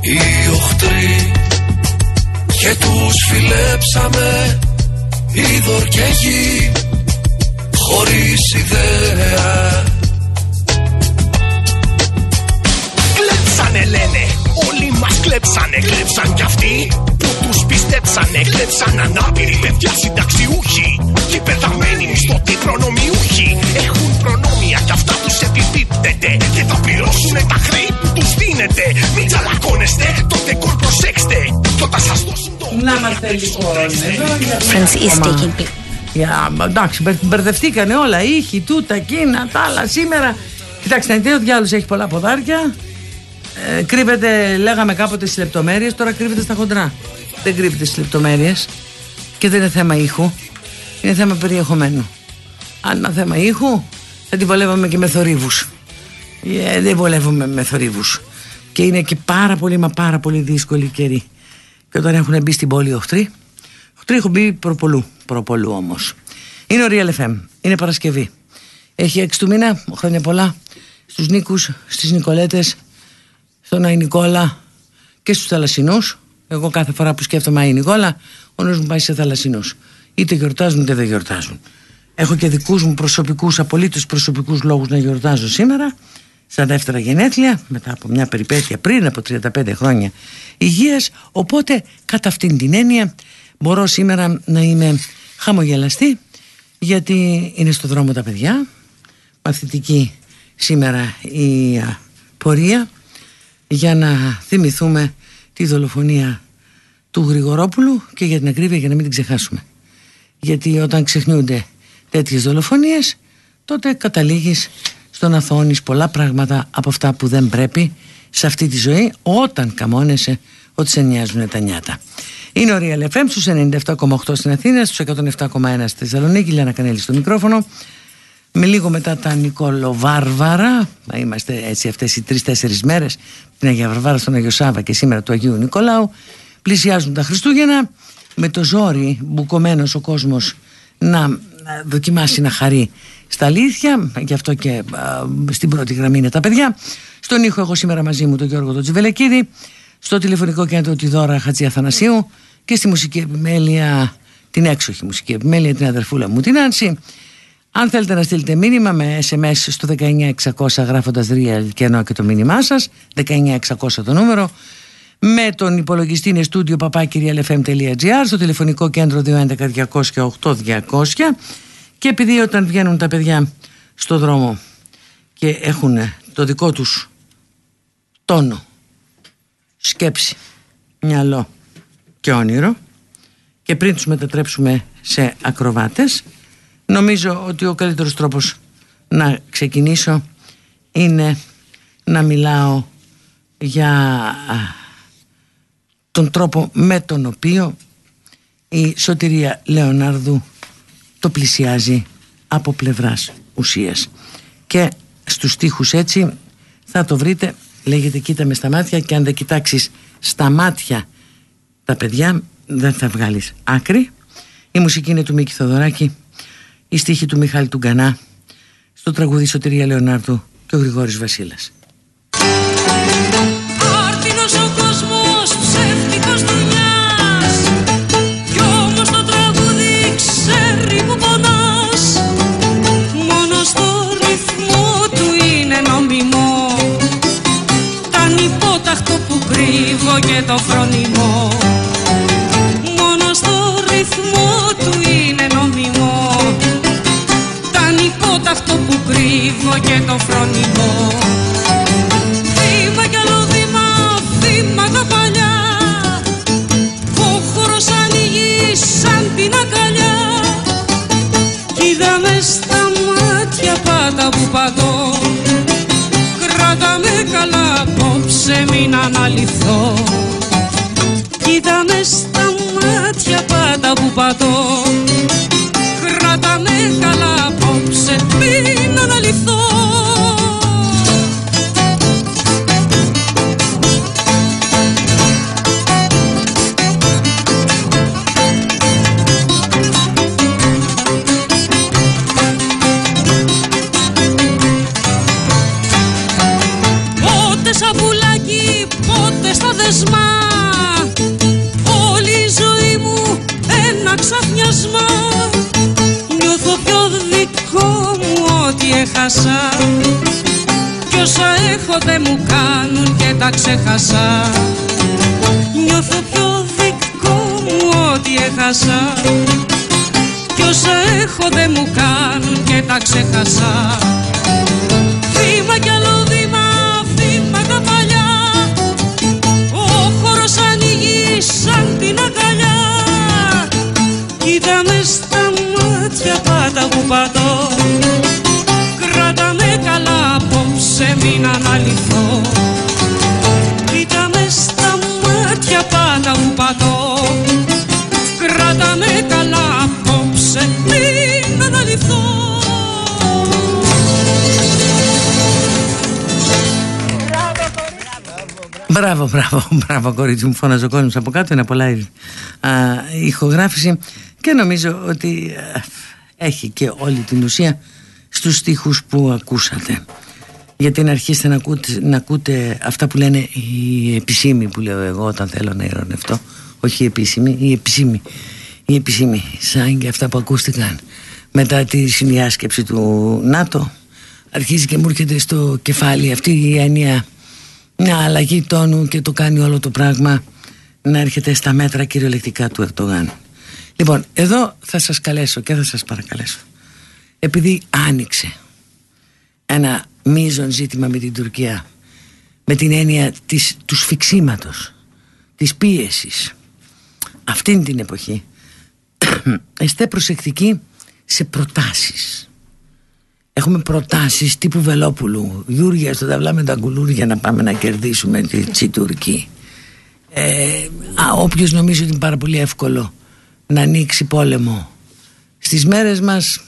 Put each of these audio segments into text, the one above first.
οι οχτροί και τους φιλέψαμε είδωρ και γη χωρίς ιδέα όλοι μας κλέψανε, κλέψαν κι αυτοί που τους πιστέψανε, κλέψαν ανάπηροι παιδιά συνταξιούχοι και πεθαμένοι στο τι προνομιούχοι έχουν προνόμια κι αυτά τους επιπίπτεται και θα πληρώσουν τα χρέη που τους δίνετε μην τσαλακώνεστε, το δεκόρ προσέξτε κι όταν σας δώσουν το Να είμαστε λοιπόν εδώ για Friends is Ακόμα. taking Για, εντάξει, μπερ- μπερδευτήκανε όλα. Ήχοι, τούτα, εκείνα, τα άλλα σήμερα. Κοιτάξτε, να δείτε, ο διάλογος έχει πολλά ποδάρια. Ε, κρύβεται, λέγαμε κάποτε στις λεπτομέρειες, τώρα κρύβεται στα χοντρά. Δεν κρύβεται στις λεπτομέρειες. Και δεν είναι θέμα ήχου. Είναι θέμα περιεχομένου. Αν είναι θέμα ήχου, θα την βολεύαμε και με θορύβους. Ε, δεν βολεύουμε με θορύβους. Και είναι και πάρα πολύ, μα πάρα πολύ δύσκολη καιρή. Και όταν έχουν μπει στην πόλη οχτροί, οχτροί έχουν μπει προπολού. Προπολού όμως. Είναι ο Real FM. Είναι Παρασκευή. Έχει 6 του μήνα, χρόνια πολλά, στους Νίκους, στις Νικολέτες, στον Άι Νικόλα και στους Θαλασσινούς. Εγώ κάθε φορά που σκέφτομαι Άι Νικόλα, ο νους μου πάει σε Θαλασσινούς. Είτε γιορτάζουν είτε δεν γιορτάζουν. Έχω και δικούς μου προσωπικούς, απολύτως προσωπικούς λόγους να γιορτάζω σήμερα, στα δεύτερα γενέθλια, μετά από μια περιπέτεια πριν από 35 χρόνια υγείας. Οπότε, κατά αυτήν την έννοια, μπορώ σήμερα να είμαι χαμογελαστή, γιατί είναι στο δρόμο τα παιδιά. Μαθητική σήμερα η α, πορεία για να θυμηθούμε τη δολοφονία του Γρηγορόπουλου και για την ακρίβεια για να μην την ξεχάσουμε. Γιατί όταν ξεχνιούνται τέτοιες δολοφονίες τότε καταλήγεις στο να θώνεις πολλά πράγματα από αυτά που δεν πρέπει σε αυτή τη ζωή όταν καμώνεσαι ότι σε νοιάζουν τα νιάτα. Είναι ο Real FM στους 97,8 στην Αθήνα, στους 107,1 στη Θεσσαλονίκη, Λιάννα Κανέλη στο μικρόφωνο. Με λίγο μετά τα Νικολοβάρβαρα, να είμαστε έτσι αυτές οι τρεις-τέσσερις μέρες, την Αγία Βαρβάρα στον Αγιο Σάβα και σήμερα του Αγίου Νικολάου, πλησιάζουν τα Χριστούγεννα, με το ζόρι μπουκωμένος ο κόσμος να α, δοκιμάσει να χαρεί στα αλήθεια, γι' αυτό και α, στην πρώτη γραμμή είναι τα παιδιά. Στον ήχο έχω σήμερα μαζί μου τον Γιώργο τον Τζιβελεκίδη, στο τηλεφωνικό κέντρο τη Δώρα Χατζη Αθανασίου και στη μουσική επιμέλεια, την έξοχη μουσική επιμέλεια, την αδερφούλα μου την Άνση. Αν θέλετε να στείλετε μήνυμα με SMS στο 19600 γράφοντας real και ενώ και το μήνυμά σας 19600 το νούμερο με τον υπολογιστή είναι στούντιο papakirialfm.gr στο τηλεφωνικό κέντρο 211 200 8200 και επειδή όταν βγαίνουν τα παιδιά στο δρόμο και έχουν το δικό τους τόνο, σκέψη, μυαλό και όνειρο και πριν τους μετατρέψουμε σε ακροβάτες νομίζω ότι ο καλύτερος τρόπος να ξεκινήσω είναι να μιλάω για α, τον τρόπο με τον οποίο η Σωτηρία Λεωνάρδου το πλησιάζει από πλευράς ουσίας. Και στους στίχους έτσι θα το βρείτε λέγεται κοίτα με στα μάτια και αν δεν κοιτάξεις στα μάτια τα παιδιά δεν θα βγάλεις άκρη. Η μουσική είναι του Μίκη Θοδωράκη η στίχη του Μιχάλη Τουγκανά στο τραγούδι Σωτηρία Λεωνάρδου και ο Γρηγόρης Βασίλας. Άρτινος ο κόσμος, ψεύτικος δουλειάς Κι όμως το τραγούδι ξέρει που πονάς. Μόνο στο ρυθμό του είναι νομιμό Τα νυπόταχτο που κρύβω και το φρονιμώ Μόνο στο ρυθμό του που κρύβω και το φρονιμώ Βήμα κι άλλο βήμα, βήματα παλιά Ο χώρος ανοίγει σαν την αγκαλιά. Κοίτα με στα μάτια πάτα που πατώ Κράτα με καλά απόψε μην αναλυθώ. Κοίτα με στα μάτια πάντα που πατώ Κράτα με καλά απόψε μην ότι έχασα Κι όσα έχω δεν μου κάνουν και τα ξέχασα. Νιώθω πιο δικό μου ότι έχασα. Κι όσα έχω δεν μου κάνουν και τα ξέχασα. Βήμα κι άλλο βήμα, βήμα τα παλιά. Ο χώρος ανοίγει σαν την αγκαλιά. Κοίτα μες στα μάτια πάτα που πατώ απόψε μην αναλυθώ. Κοίτα με στα μάτια πάτα που πατώ Κράτα με καλά απόψε μην αναλυθώ. Μπράβο, μπράβο, μπράβο κορίτσι μου φώναζε ο κόσμος από κάτω είναι πολλά η α, η ηχογράφηση και νομίζω ότι α, έχει και όλη την ουσία στους στίχους που ακούσατε γιατί να αρχίσετε να ακούτε, να ακούτε αυτά που λένε οι επισήμοι που λέω εγώ όταν θέλω να ειρωνευτώ όχι οι επίσημοι, οι επισήμοι οι επισήμοι σαν και αυτά που ακούστηκαν μετά τη συνδιάσκεψη του ΝΑΤΟ αρχίζει και μου έρχεται στο κεφάλι αυτή η έννοια μια αλλαγή τόνου και το κάνει όλο το πράγμα να έρχεται στα μέτρα κυριολεκτικά του Ερτογάν. Λοιπόν, εδώ θα σας καλέσω και θα σας παρακαλέσω. Επειδή άνοιξε ένα μείζον ζήτημα με την Τουρκία. Με την έννοια της, του σφιξίματος, της πίεσης. Αυτήν την εποχή εστέ προσεκτικοί σε προτάσεις. Έχουμε προτάσεις τύπου Βελόπουλου. Γιούργια στο ταυλά με τα κουλούρια να πάμε να κερδίσουμε τη, τη Τουρκία. Ε, α, Όποιος νομίζει ότι είναι πάρα πολύ εύκολο να ανοίξει πόλεμο. Στις μέρες μας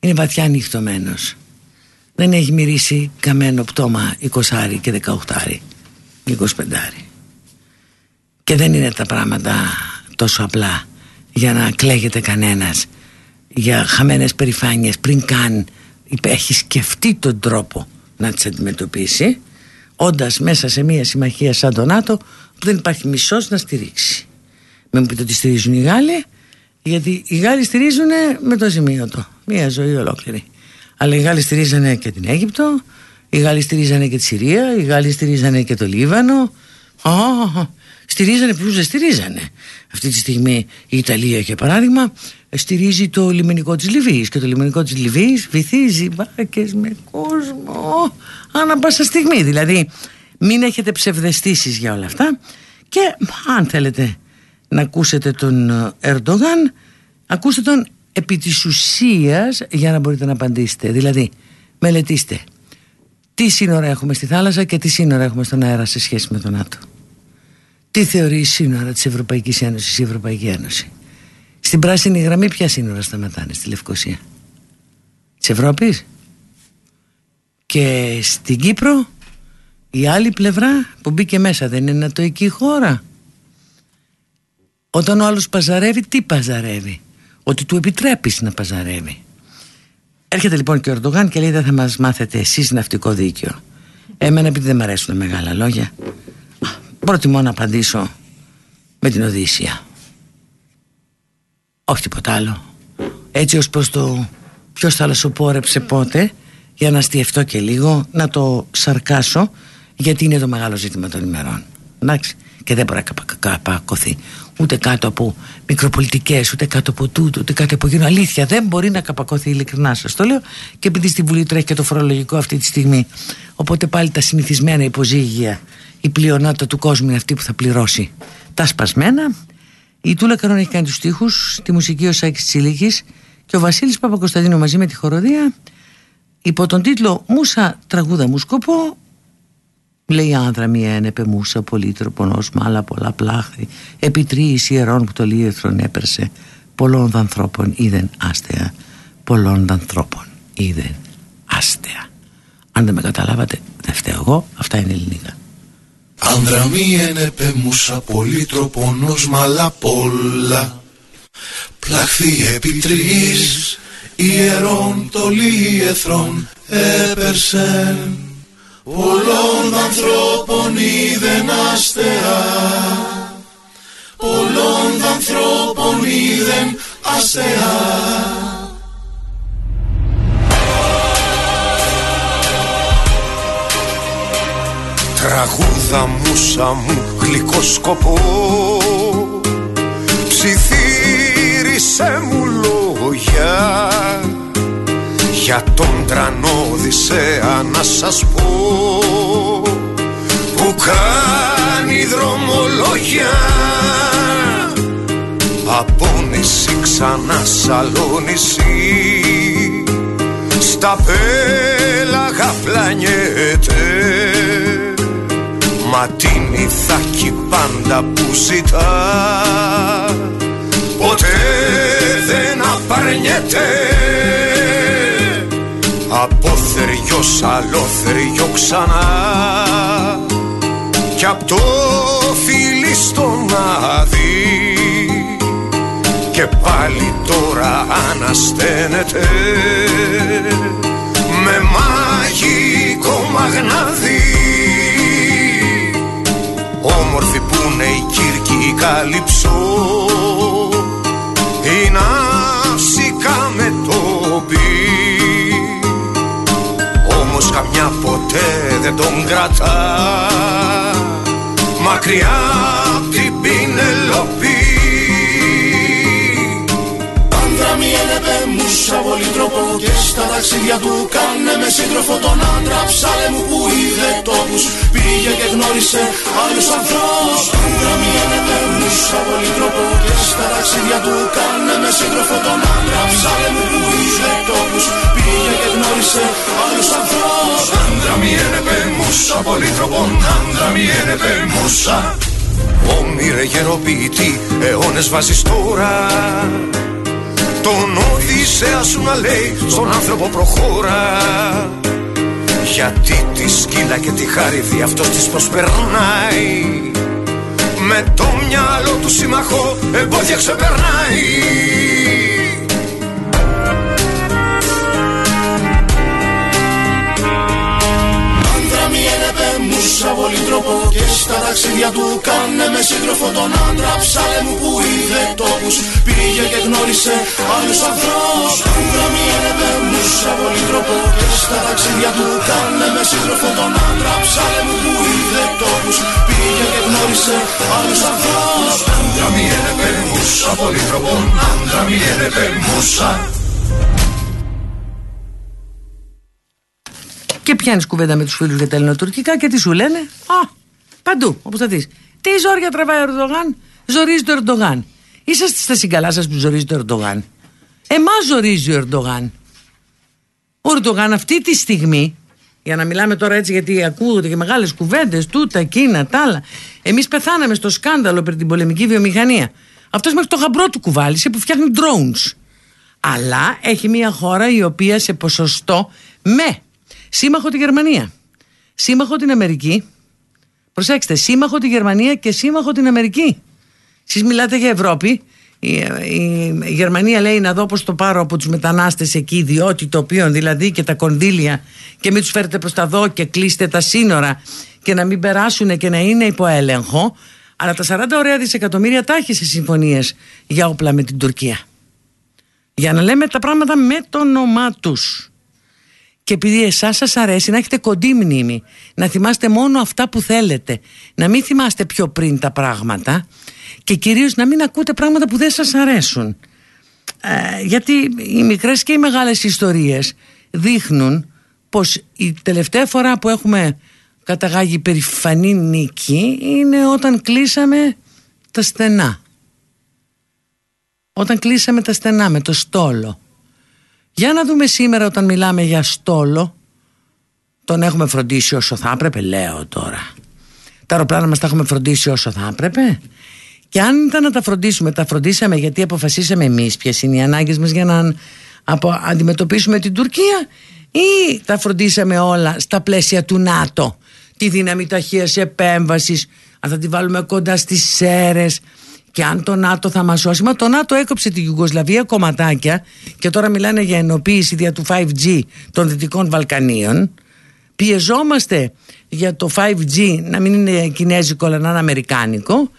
είναι βαθιά νυχτωμένος Δεν έχει μυρίσει καμένο πτώμα 20 και 18 25 Και δεν είναι τα πράγματα τόσο απλά για να κλαίγεται κανένας για χαμένες περηφάνειες πριν καν έχει σκεφτεί τον τρόπο να τις αντιμετωπίσει όντας μέσα σε μια συμμαχία σαν το ΝΑΤΟ που δεν υπάρχει μισός να στηρίξει. Μην μου πείτε ότι στηρίζουν οι Γάλλοι γιατί οι Γάλλοι στηρίζουν με το σημείο του μια ζωή ολόκληρη αλλά οι Γάλλοι στηρίζανε και την Αίγυπτο οι Γάλλοι στηρίζανε και τη Συρία οι Γάλλοι στηρίζανε και το Λίβανο. Oh, στηρίζανε ποιους δεν στηρίζανε. Αυτή τη στιγμή η Ιταλία για παράδειγμα στηρίζει το λιμενικό της Λιβύης και το λιμενικό της Λιβύης βυθίζει βάρκες με κόσμο. Ανά πάσα στιγμή δηλαδή μην έχετε ψευδεστήσεις για όλα αυτά. Και αν θέλετε να ακούσετε τον Ερντογάν ακούστε τον επί της ουσίας για να μπορείτε να απαντήσετε. Δηλαδή μελετήστε. Τι σύνορα έχουμε στη θάλασσα και τι σύνορα έχουμε στον αέρα σε σχέση με τον ΝΑΤΟ τι θεωρεί σύνορα της Ευρωπαϊκής Ένωσης η Ευρωπαϊκή Ένωση. Στην πράσινη γραμμή ποια σύνορα σταματάνε στη Λευκοσία; Της Ευρώπης; Και στην Κύπρο Η άλλη πλευρά που μπήκε μέσα δεν είναι νατοική χώρα. Όταν ο άλλος παζαρεύει τι παζαρεύει; Ότι του επιτρέπεις να παζαρεύει. Έρχεται λοιπόν και ο Ερντογάν και λέει δεν θα μας μάθετε εσείς ναυτικό δίκαιο. Εμένα επειδή δεν μου αρέσουν μεγάλα λόγια Προτιμώ να απαντήσω με την Οδύσσια όχι τίποτα άλλο. Έτσι ως προς το ποιος θαλασσοπόρεψε πότε για να στιευτώ και λίγο να το σαρκάσω γιατί είναι το μεγάλο ζήτημα των ημερών. Εντάξει και δεν μπορεί να καπακωθεί ούτε κάτω από μικροπολιτικές ούτε κάτω από τούτο ούτε κάτω από γίνω αλήθεια δεν μπορεί να καπακωθεί ειλικρινά σας το λέω. Και επειδή στη Βουλή τρέχει και το φορολογικό αυτή τη στιγμή οπότε πάλι τα συνηθισμένα υποζύγια η πλειονότητα του κόσμου είναι αυτή που θα πληρώσει τα σπασμένα. Η Τούλα Καρόν έχει κάνει τους στίχους, τη μουσική ο Σάκης Τσιλίκης και ο Βασίλης Παπακοσταντίνο μαζί με τη χοροδία. Υπό τον τίτλο «Μούσα τραγούδα μου σκοπό» Λέει άνδρα μία ένεπε μουσα πολύ τροπονός με άλλα πολλά πλάχθη επί τρίης ιερών που το λίεθρον έπερσε πολλών ανθρώπων είδεν άστεα. Πολλών ανθρώπων είδεν άστεα αν δεν με καταλάβατε δεν φταίω εγώ αυτά είναι ελληνικά. Άνδρα μη ένεπε μουσα πολύ τροπονός με άλλα πολλά πλάχθη επί τρίης ιερών το λίεθρον έπερσεν πολλών ανθρώπων είδεν αστεά πολλών ανθρώπων είδεν αστεά Τραγούδα μουσα μου γλυκό σκοπό. Ψιθύρισε μου λόγια για τον τρανό Οδυσσέα να σας πω που κάνει δρομολόγια. Από νησί ξανά σαλόνισι στα πέλαγα πλανιέται. Μα την ηθάκη πάντα που ζητά ποτέ δεν απαρνιέται από θεριό σ' άλλο θεριό ξανά. Κι απ' το φίλι στον άδει Και πάλι τώρα ανασταίνεται. Με μαγικό μαγνάδι. Όμορφη που είναι η Κύρκη η Καλυψό Η ναύσικα με το πει όμως καμιά ποτέ δεν τον κρατά. Μακριά απ' την Πινελοπή Άνδρα μη έλεπε μουσα πολύ τρόπο Και στα ταξίδια του κάνε με σύντροφο τον άντρα. Ψάλε μου που είδε τόπους Πήγε και γνώρισε άλλους ανθρώπους. Άνδρα μη έλεπε μουσα πολύ τρόπο Και στα ταξίδια του κάνε με σύντροφο τον άντρα. Ψάλε μου που είδε τόπους Πήγε και γνώρισε άλλους ανθρώπους. Άνδρα μη έλεπε μουσα πολύ τρόπο. Άνδρα μη έλεπε μουσα Όμοιρε γεροποιητή αιώνες βάζεις τώρα τον Οδυσσέα σου να λέει στον άνθρωπο προχώρα. Γιατί τη σκύλα και τη χάριδη αυτός της προσπερνάει. Με το μυαλό του συμμαχό εμπόδια ξεπερνάει μουσα πολύ τρόπο Και στα ταξίδια του κάνε με σύντροφο τον άντρα Ψάλε μου που είδε τόπους. Πήγε και γνώρισε άλλους ανθρώπους. Άνδρα μη έλεπε μουσα πολύ τρόπο Και στα ταξίδια του κάνε με σύντροφο τον άντρα Ψάλε μου που είδε τόπους. Πήγε και γνώρισε άλλους ανθρώπους. Άντρα μη έλεπε μουσα πολύ τρόπο. Άντρα μη έλεπε Και πιάνεις κουβέντα με τους φίλους για τα ελληνοτουρκικά και τι σου λένε; Α, παντού, όπως θα δεις. Τι ζόρια τραβάει ο Ερντογάν, ζορίζει το Ερντογάν. Είσαστε στα συγκαλά σας που ζορίζει το Ερντογάν. Εμάς ζορίζει ο Ερντογάν. Ο Ερντογάν αυτή τη στιγμή, για να μιλάμε τώρα έτσι γιατί ακούγονται και μεγάλες κουβέντες, τούτα, εκείνα, τα άλλα. Εμείς πεθάναμε στο σκάνδαλο περί την πολεμική βιομηχανία. Αυτός μέχρι το γαμπρό του κουβάλισε που φτιάχνει drones. Αλλά έχει μια χώρα η οποία σε ποσοστό με σύμμαχο τη Γερμανία, σύμμαχο την Αμερική. Προσέξτε, σύμμαχο τη Γερμανία και σύμμαχο την Αμερική. Εσείς μιλάτε για Ευρώπη. Η, η, η Γερμανία λέει να δω πώς το πάρω από τους μετανάστες εκεί, διότι το οποίο δηλαδή και τα κονδύλια και μην τους φέρετε προς τα δω και κλείστε τα σύνορα και να μην περάσουν και να είναι υπό έλεγχο. Αλλά τα 40 ωραία δισεκατομμύρια τα έχει σε συμφωνίες για όπλα με την Τουρκία. Για να λέμε τα πράγματα με το όνομά τους. Και επειδή εσάς σας αρέσει να έχετε κοντή μνήμη, να θυμάστε μόνο αυτά που θέλετε, να μην θυμάστε πιο πριν τα πράγματα και κυρίως να μην ακούτε πράγματα που δεν σας αρέσουν. Ε, γιατί οι μικρές και οι μεγάλες ιστορίες δείχνουν πως η τελευταία φορά που έχουμε καταγάγει περηφανή νίκη είναι όταν κλείσαμε τα στενά. Όταν κλείσαμε τα στενά με το στόλο. Για να δούμε σήμερα όταν μιλάμε για στόλο τον έχουμε φροντίσει όσο θα έπρεπε, λέω τώρα. Τα αεροπλάνα μας τα έχουμε φροντίσει όσο θα έπρεπε. Και αν ήταν να τα φροντίσουμε, τα φροντίσαμε γιατί αποφασίσαμε εμείς ποιες είναι οι ανάγκες μας για να απο, αντιμετωπίσουμε την Τουρκία ή τα φροντίσαμε όλα στα πλαίσια του ΝΑΤΟ. Τη δύναμη ταχείας επέμβασης, αν θα τη βάλουμε κοντά στις ΣΕΡΕΣ και αν το ΝΑΤΟ θα μας σώσει. Μα το ΝΑΤΟ έκοψε τη Ιουγκοσλαβία κομματάκια και τώρα μιλάνε για ενοποίηση δια του 5G των Δυτικών Βαλκανίων. Πιεζόμαστε για το 5G να μην είναι κινέζικο αλλά να είναι αμερικάνικο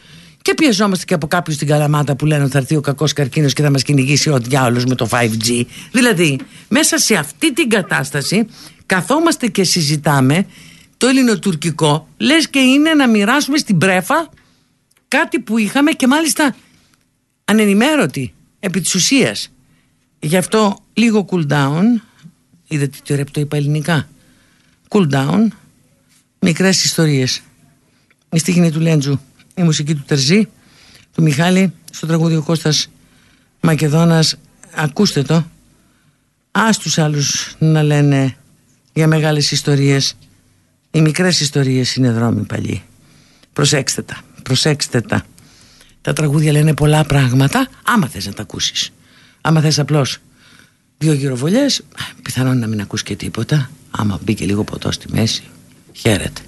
και πιεζόμαστε και από κάποιους στην Καλαμάτα που λένε ότι θα έρθει ο κακός καρκίνος και θα μας κυνηγήσει ο διάολος με το 5G. Δηλαδή, μέσα σε αυτή την κατάσταση καθόμαστε και συζητάμε το ελληνοτουρκικό, λες και είναι να μοιράσουμε στην πρέφα κάτι που είχαμε και μάλιστα ανενημέρωτοι επί της ουσίας. Γι' αυτό λίγο cool down. Είδατε τι ωραία που το είπα ελληνικά. Cool down. Μικρές ιστορίες. Η στιγμή του Λέντζου η μουσική του Τερζή, του Μιχάλη, στο τραγούδι ο Κώστας Μακεδόνας. Ακούστε το. Ας τους άλλους να λένε για μεγάλες ιστορίες. Οι μικρές ιστορίες είναι δρόμοι παλιοί. Προσέξτε τα, προσέξτε τα. Τα τραγούδια λένε πολλά πράγματα, άμα θες να τα ακούσεις. Άμα θες απλώς δύο γυροβολιές, πιθανόν να μην ακούς και τίποτα. Άμα μπήκε λίγο ποτό στη μέση, χαίρετε.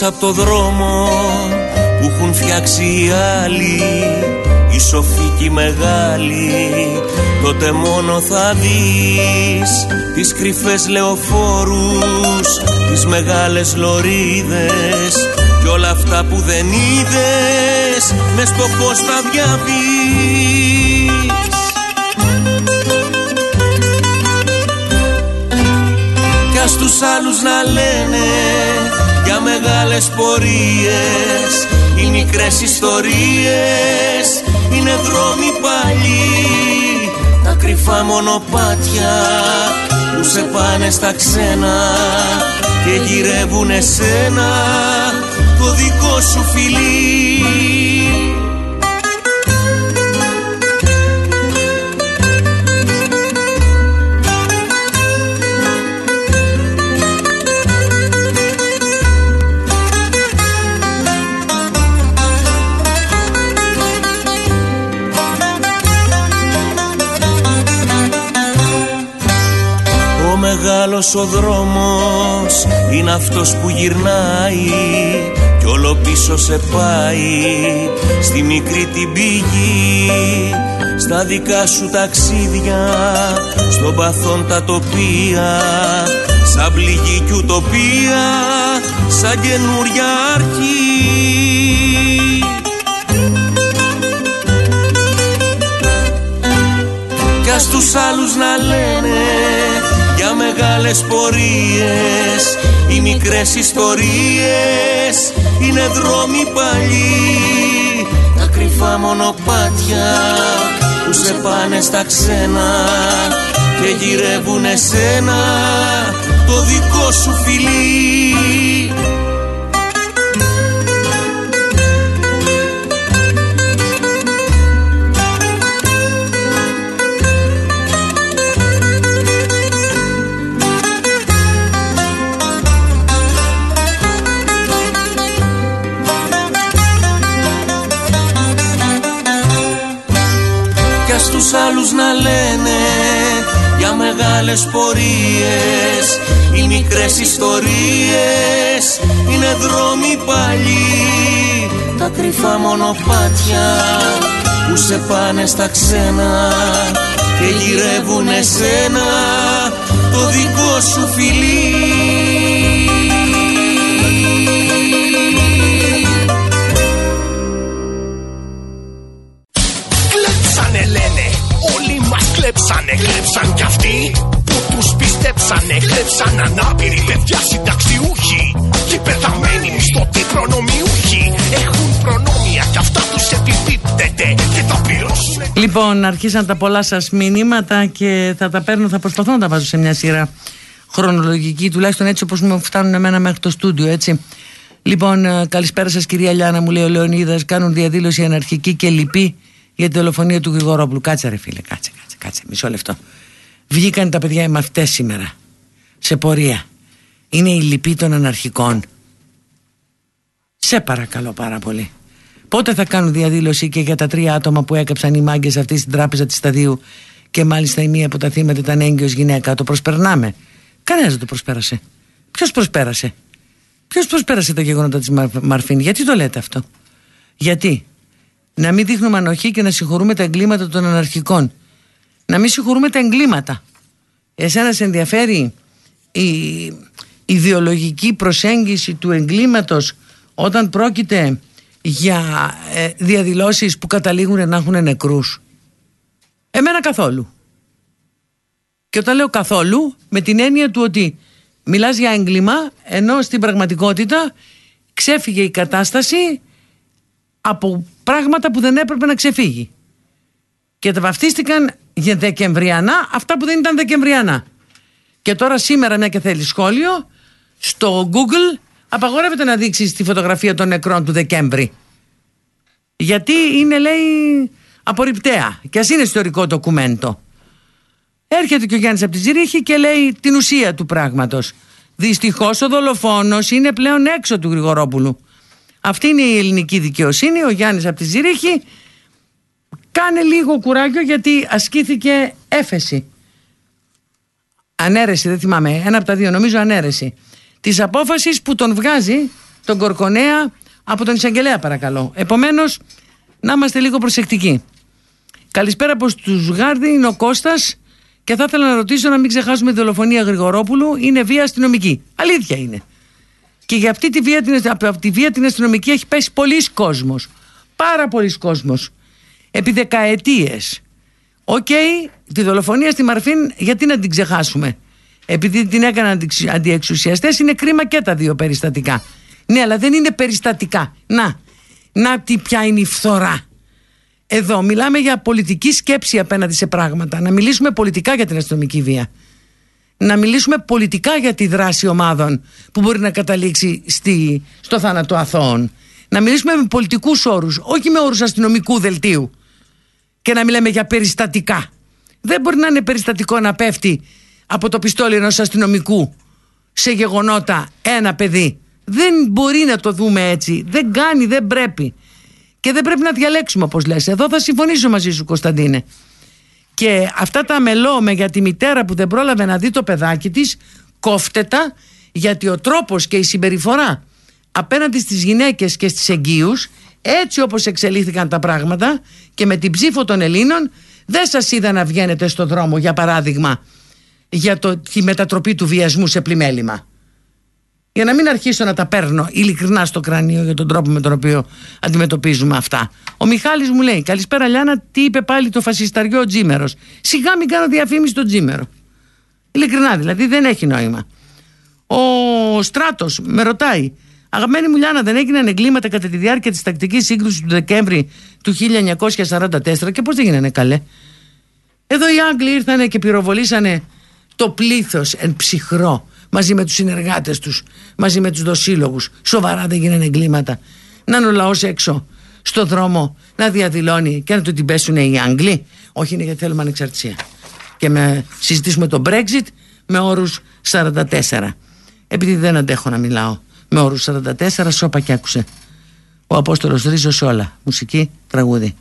Βγεις από το δρόμο που έχουν φτιάξει οι άλλοι οι σοφοί και οι μεγάλοι. Τότε μόνο θα δεις τις κρυφές λεωφόρους τις μεγάλες λωρίδες και όλα αυτά που δεν είδες. Μες στο φως θα διαβείς Κι ας τους άλλους να λένε για μεγάλες πορείες Οι μικρές ιστορίες είναι δρόμοι παλιοί. Τα κρυφά μονοπάτια που σε πάνε στα ξένα Και γυρεύουν εσένα το δικό σου φιλί μεγάλος ο δρόμος. Είναι αυτός που γυρνάει κι όλο πίσω σε πάει. Στη μικρή την πηγή στα δικά σου ταξίδια στον παθόν τα τοπία. Σαν πληγή κι ουτοπία σαν καινούρια αρχή. Κι ας τους άλλους να λένε για μεγάλες πορείες Οι μικρές ιστορίες είναι δρόμοι παλιοί. Τα κρυφά μονοπάτια που σε πάνε στα ξένα Και γυρεύουν εσένα το δικό σου φιλί άλλους να λένε για μεγάλες πορείες. Οι μικρές ιστορίες είναι δρόμοι παλιοί Τα κρυφά μονοπάτια που σε πάνε στα ξένα Και γυρεύουν εσένα το δικό σου φιλί Λοιπόν, αρχίσαν τα πολλά σας μηνύματα και θα τα παίρνω, θα προσπαθώ να τα βάζω σε μια σειρά χρονολογική, τουλάχιστον έτσι όπως μου φτάνουν εμένα μέχρι το στούντιο, έτσι. Λοιπόν, ε, καλησπέρα σας κυρία Λιάνα, μου λέει ο Λεωνίδας, κάνουν διαδήλωση αναρχική και λυπή για τη δολοφονία του Γρηγορόπουλου. Κάτσε ρε φίλε, κάτσε, κάτσε, κάτσε, μισό λεπτό. Βγήκαν τα παιδιά οι μαθητές σήμερα, σε πορεία. Είναι η λυπή των αναρχικών. Σε παρακαλώ πάρα πολύ. Πότε θα κάνουν διαδήλωση και για τα τρία άτομα που έκαψαν οι μάγκες αυτή στην τράπεζα της Σταδίου και μάλιστα η μία από τα θύματα ήταν έγκυος γυναίκα. Το προσπερνάμε. Κανένας δεν το προσπέρασε. Ποιος προσπέρασε; Ποιος προσπέρασε τα γεγονότα της Μαρφίν; Γιατί το λέτε αυτό; Γιατί; Να μην δείχνουμε ανοχή και να συγχωρούμε τα εγκλήματα των αναρχικών. Να μην συγχωρούμε τα εγκλήματα. Εσένα σε ενδιαφέρει η ιδεολογική προσέγγιση του εγκλήματος όταν πρόκειται για ε, διαδηλώσεις που καταλήγουν να έχουν νεκρούς. Εμένα καθόλου. Και όταν λέω καθόλου, με την έννοια του ότι μιλάς για έγκλημα, ενώ στην πραγματικότητα ξέφυγε η κατάσταση από πράγματα που δεν έπρεπε να ξεφύγει. Και τα βαφτίστηκαν για Δεκεμβριανά αυτά που δεν ήταν Δεκεμβριανά. Και τώρα σήμερα, μια και θέλεις σχόλιο, στο Google απαγορεύεται να δείξεις τη φωτογραφία των νεκρών του Δεκέμβρη. Γιατί είναι, λέει, απορριπταία. Και ας είναι ιστορικό ντοκουμέντο. Έρχεται και ο Γιάννης από τη Ζηρίχη και λέει την ουσία του πράγματος. Δυστυχώς ο δολοφόνος είναι πλέον έξω του Γρηγορόπουλου. Αυτή είναι η ελληνική δικαιοσύνη. Ο Γιάννης από τη Ζηρίχη κάνε λίγο κουράγιο γιατί ασκήθηκε έφεση. Ανέρεση, δεν θυμάμαι. Ένα από τα δύο, νομίζω ανέρεση της απόφασης που τον βγάζει τον Κορκονέα από τον εισαγγελέα παρακαλώ. Επομένως να είμαστε λίγο προσεκτικοί. Καλησπέρα από τους Γάρδη, είναι ο Κώστας και θα ήθελα να ρωτήσω να μην ξεχάσουμε τη δολοφονία Γρηγορόπουλου. Είναι βία αστυνομική. Αλήθεια είναι. Και για αυτή τη βία, από τη βία την αστυνομική έχει πέσει πολλοί κόσμος. Πάρα πολλοί κόσμος. Επί δεκαετίες. Οκ, τη δολοφονία στη Μαρφίν γιατί να την ξεχάσουμε; Επειδή την έκαναν αντιεξουσιαστές είναι κρίμα και τα δύο περιστατικά. Ναι αλλά δεν είναι περιστατικά. Να, να τι ποια είναι η φθορά. Εδώ μιλάμε για πολιτική σκέψη απέναντι σε πράγματα. Να μιλήσουμε πολιτικά για την αστυνομική βία. Να μιλήσουμε πολιτικά για τη δράση ομάδων που μπορεί να καταλήξει στη, στο θάνατο αθώων. Να μιλήσουμε με πολιτικούς όρους όχι με όρους αστυνομικού δελτίου. Και να μιλάμε για περιστατικά. Δεν μπορεί να είναι περιστατικό να πέφτει από το πιστόλι ενός αστυνομικού σε γεγονότα ένα παιδί. Δεν μπορεί να το δούμε έτσι. Δεν κάνει, δεν πρέπει. Και δεν πρέπει να διαλέξουμε όπως λες. Εδώ θα συμφωνήσω μαζί σου Κωνσταντίνε. Και αυτά τα μελώμε για τη μητέρα που δεν πρόλαβε να δει το παιδάκι της κόφτετα γιατί ο τρόπος και η συμπεριφορά απέναντι στις γυναίκες και στις εγγύους έτσι όπως εξελίχθηκαν τα πράγματα και με την ψήφο των Ελλήνων δεν σας είδα να βγαίνετε στο δρόμο για παράδειγμα για το, τη μετατροπή του βιασμού σε πλημέλημα. Για να μην αρχίσω να τα παίρνω ειλικρινά στο κρανίο για τον τρόπο με τον οποίο αντιμετωπίζουμε αυτά. Ο Μιχάλης μου λέει: Καλησπέρα, Λιάννα, τι είπε πάλι το φασισταριό Τζίμερος. Σιγά μην κάνω διαφήμιση στον Τζίμερο. Ειλικρινά δηλαδή, δεν έχει νόημα. Ο Στράτος με ρωτάει: Αγαπημένη μου Λιάννα, δεν έγιναν εγκλήματα κατά τη διάρκεια της τακτικής σύγκρουσης του Δεκέμβρη του 1944 και πώς δεν γίνανε καλέ; Εδώ οι Άγγλοι ήρθανε και πυροβολήσανε το πλήθος εν ψυχρό μαζί με τους συνεργάτες τους, μαζί με τους δοσύλλογους. Σοβαρά δεν γίνανε εγκλήματα. Να είναι ο λαός έξω στο δρόμο να διαδηλώνει και να του την πέσουν οι Άγγλοι. Όχι είναι γιατί θέλουμε ανεξαρτησία. Και με συζητήσουμε το Brexit με όρους 44. Επειδή δεν αντέχω να μιλάω με όρους 44, σώπα και άκουσε. Ο Απόστολος Ρίζος όλα. Μουσική, τραγούδι.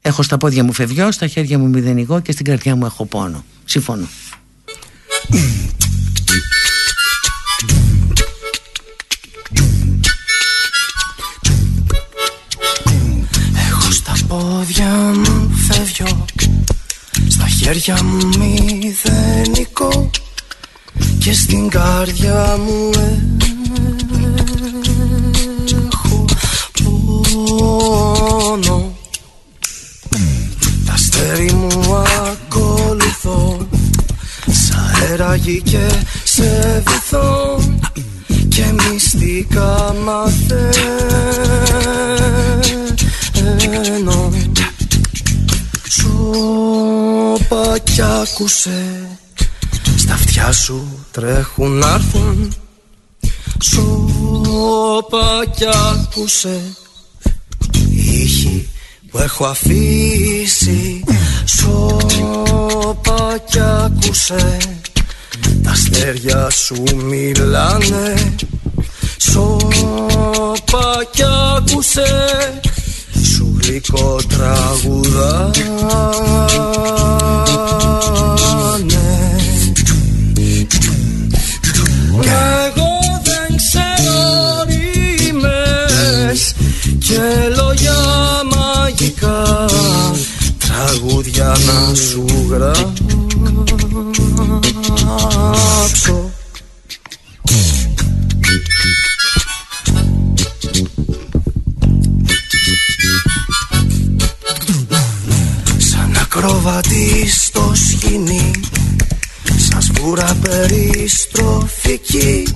Έχω στα πόδια μου φευγιό, στα χέρια μου μηδενικό και στην καρδιά μου έχω πόνο. Συμφωνώ. Έχω στα πόδια μου φεύγω Στα χέρια μου μηδενικό Και στην καρδιά μου έχω πόνο. Τα αστέρι μου ακολουθώ αεράκι και σε βυθώ και μυστικά μαθαίνω. Σώπα κι άκουσε Στα αυτιά σου τρέχουν να έρθουν. Σώπα κι άκουσε Ήχοι που έχω αφήσει. Σώπα κι άκουσε. Τα αστέρια σου μιλάνε. Σώπα κι άκουσε. Σου γλυκό τραγουδάνε. Εγώ δεν ξέρω ρήμες Και λόγια μαγικά. Τραγούδια να σου γράψω Ακροβατή στο σκηνή Σαν σπούρα περιστροφική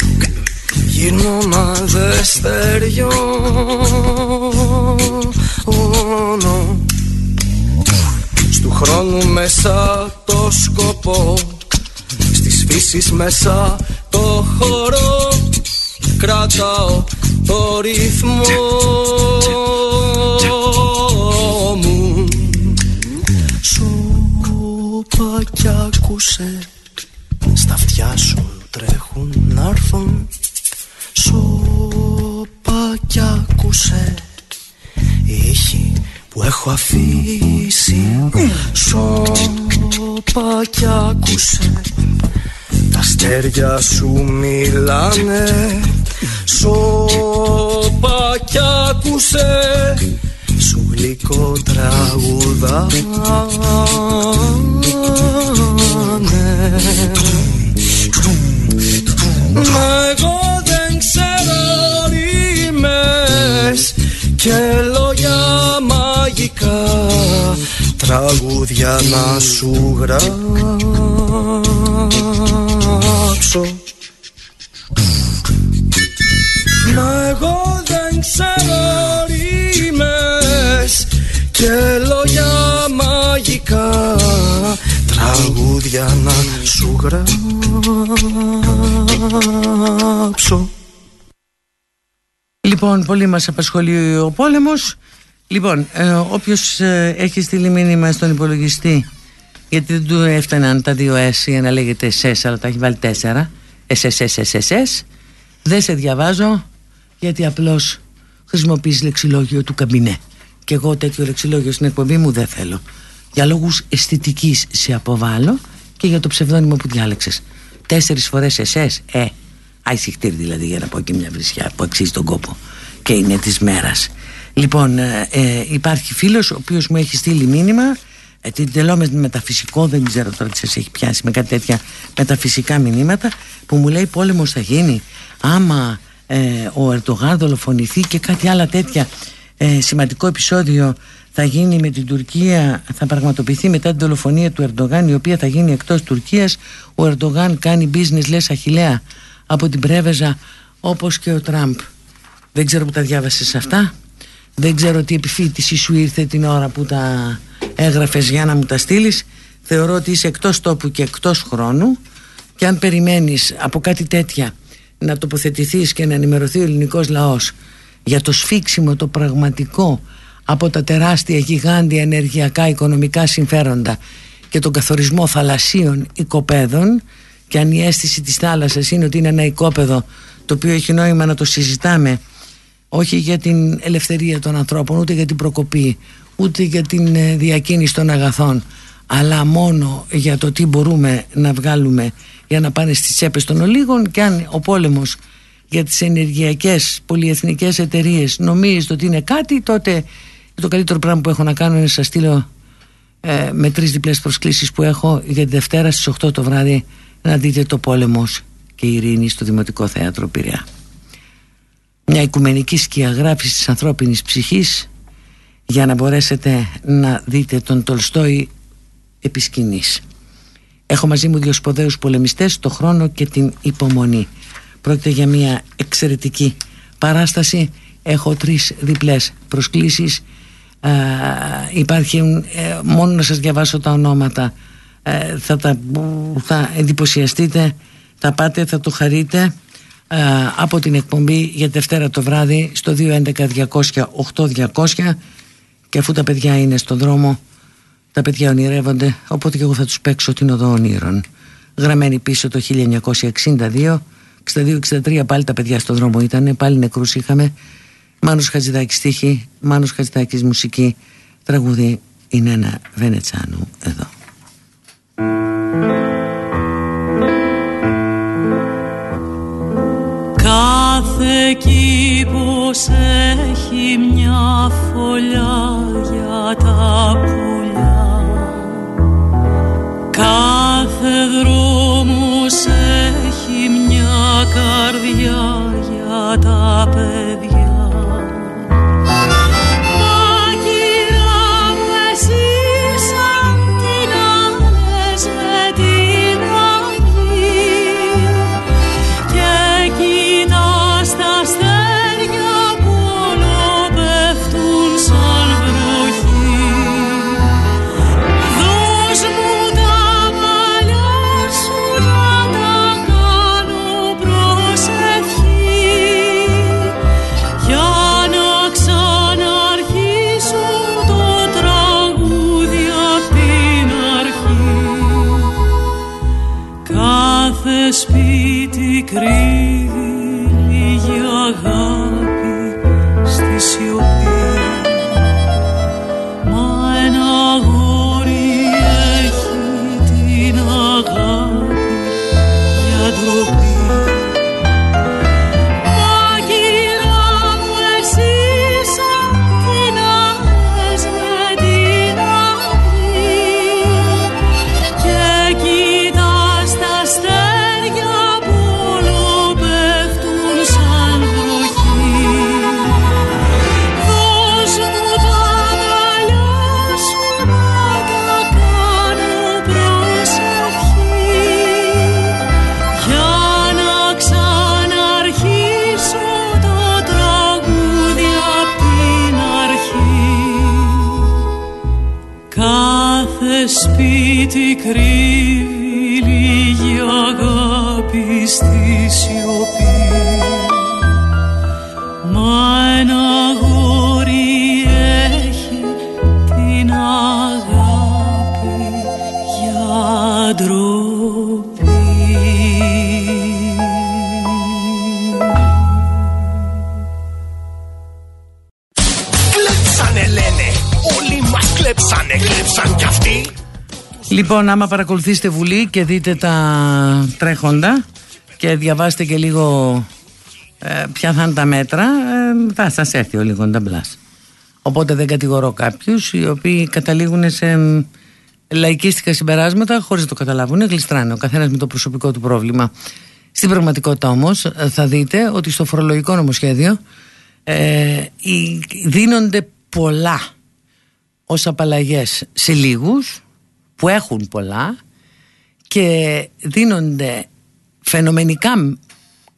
Γίνομαι δε στεριώνω Στου χρόνου μέσα το σκοπό. Στις φύσεις μέσα το χώρο Κρατάω το ρυθμό κι άκουσε Στα αυτιά σου τρέχουν να έρθουν. Σώπα κι άκουσε Ήχοι που έχω αφήσει. Σώπα κι άκουσε Τα αστέρια σου μιλάνε. Σώπα κι άκουσε σου γλυκό τραγουδάνε Εγώ δεν ξέρω ρήμες και λόγια μαγικά τραγούδια να σου γράψω. Μα εγώ δεν ξέρω ρήμες και λόγια μαγικά τραγούδια να σου γράψω. Λοιπόν, πολύ μας απασχολεί ο πόλεμος. Λοιπόν, ε, όποιος ε, έχει στείλει μήνυμα στον υπολογιστή γιατί δεν του έφταναν τα δύο S για να λέγεται SS αλλά τα έχει βάλει τέσσερα. SSSSS δεν σε διαβάζω γιατί απλώς χρησιμοποιείς λεξιλόγιο του καμπινέ και εγώ τέτοιο λεξιλόγιο στην εκπομπή μου δεν θέλω. Για λόγους αισθητικής σε αποβάλλω και για το ψευδόνυμο που διάλεξες. Τέσσερις φορές εσές ε, αϊσυχτήρ δηλαδή για να πω και μια βρισιά που αξίζει τον κόπο και είναι της μέρας. Λοιπόν ε, ε, υπάρχει φίλος ο οποίος μου έχει στείλει μήνυμα ε, την τελώ με μεταφυσικό δεν ξέρω τώρα τι σας έχει πιάσει με κάτι τέτοια μεταφυσικά μηνύματα που μου λέει πόλεμος θα γίνει άμα ε, ο Ερτογάν δολοφονηθεί και κάτι άλλα τέτοια ε, σημαντικό επεισόδιο θα γίνει με την Τουρκία, θα πραγματοποιηθεί μετά την δολοφονία του Ερντογάν, η οποία θα γίνει εκτός Τουρκίας. Ο Ερντογάν κάνει business, λες αχιλέα, από την Πρέβεζα, όπως και ο Τραμπ. Δεν ξέρω που τα διάβασες αυτά. Δεν ξέρω τι επιφύτηση σου ήρθε την ώρα που τα έγραφες για να μου τα στείλεις. Θεωρώ ότι είσαι εκτός τόπου και εκτός χρόνου και αν περιμένεις από κάτι τέτοια να τοποθετηθείς και να ενημερωθεί ο ελληνικός λαός για το σφίξιμο το πραγματικό από τα τεράστια γιγάντια ενεργειακά οικονομικά συμφέροντα και τον καθορισμό θαλασσίων οικοπαίδων. Και αν η αίσθηση της θάλασσας είναι ότι είναι ένα οικόπεδο το οποίο έχει νόημα να το συζητάμε όχι για την ελευθερία των ανθρώπων ούτε για την προκοπή ούτε για την ε, διακίνηση των αγαθών αλλά μόνο για το τι μπορούμε να βγάλουμε για να πάνε στις τσέπες των ολίγων. Και αν ο πόλεμος για τις ενεργειακές πολυεθνικές εταιρείες νομίζετε ότι είναι κάτι τότε το καλύτερο πράγμα που έχω να κάνω είναι να σας στείλω ε, με τρεις διπλές προσκλήσεις που έχω για τη Δευτέρα στις 8 το βράδυ να δείτε το πόλεμος και η ειρήνη στο Δημοτικό Θέατρο Πειραιά. Μια οικουμενική σκιαγράφηση της ανθρώπινης ψυχής για να μπορέσετε να δείτε τον Τολστόη επί σκηνής. Έχω μαζί μου δύο σποδαίους πολεμιστές, το χρόνο και την υπομονή. Πρόκειται για μια εξαιρετική παράσταση. Έχω τρεις διπλές προσκλήσεις. Ε, υπάρχουν ε, μόνο να σας διαβάσω τα ονόματα. Ε, θα, τα, θα εντυπωσιαστείτε θα πάτε, θα το χαρείτε από την εκπομπή για Δευτέρα το βράδυ στο 211-200-8200 και αφού τα παιδιά είναι στον δρόμο τα παιδιά ονειρεύονται οπότε και εγώ θα τους παίξω την οδό ονείρων γραμμένη πίσω το 1962 62-63 πάλι τα παιδιά στον δρόμο ήταν πάλι νεκρούς είχαμε. Μάνος Χατζηδάκης στίχη Μάνος Χατζηδάκης μουσική. Τραγούδι είναι ένα Βενετσάνου εδώ. Κάθε κήπος έχει μια φωλιά για τα πουλιά. Κάθε δρόμος έχει μια καρδιά για τα παιδιά Λοιπόν, άμα παρακολουθήσετε Βουλή και δείτε τα τρέχοντα και διαβάσετε και λίγο ε, ποια θα είναι τα μέτρα, ε, θα σας έρθει ο λίγο μπλάς. Οπότε δεν κατηγορώ κάποιους οι οποίοι καταλήγουν σε λαϊκίστικα συμπεράσματα χωρίς να το καταλάβουν, γλιστράνε ο καθένας με το προσωπικό του πρόβλημα. Στην πραγματικότητα όμως ε, θα δείτε ότι στο φορολογικό νομοσχέδιο ε, δίνονται πολλά ως απαλλαγές σε λίγους που έχουν πολλά και δίνονται φαινομενικά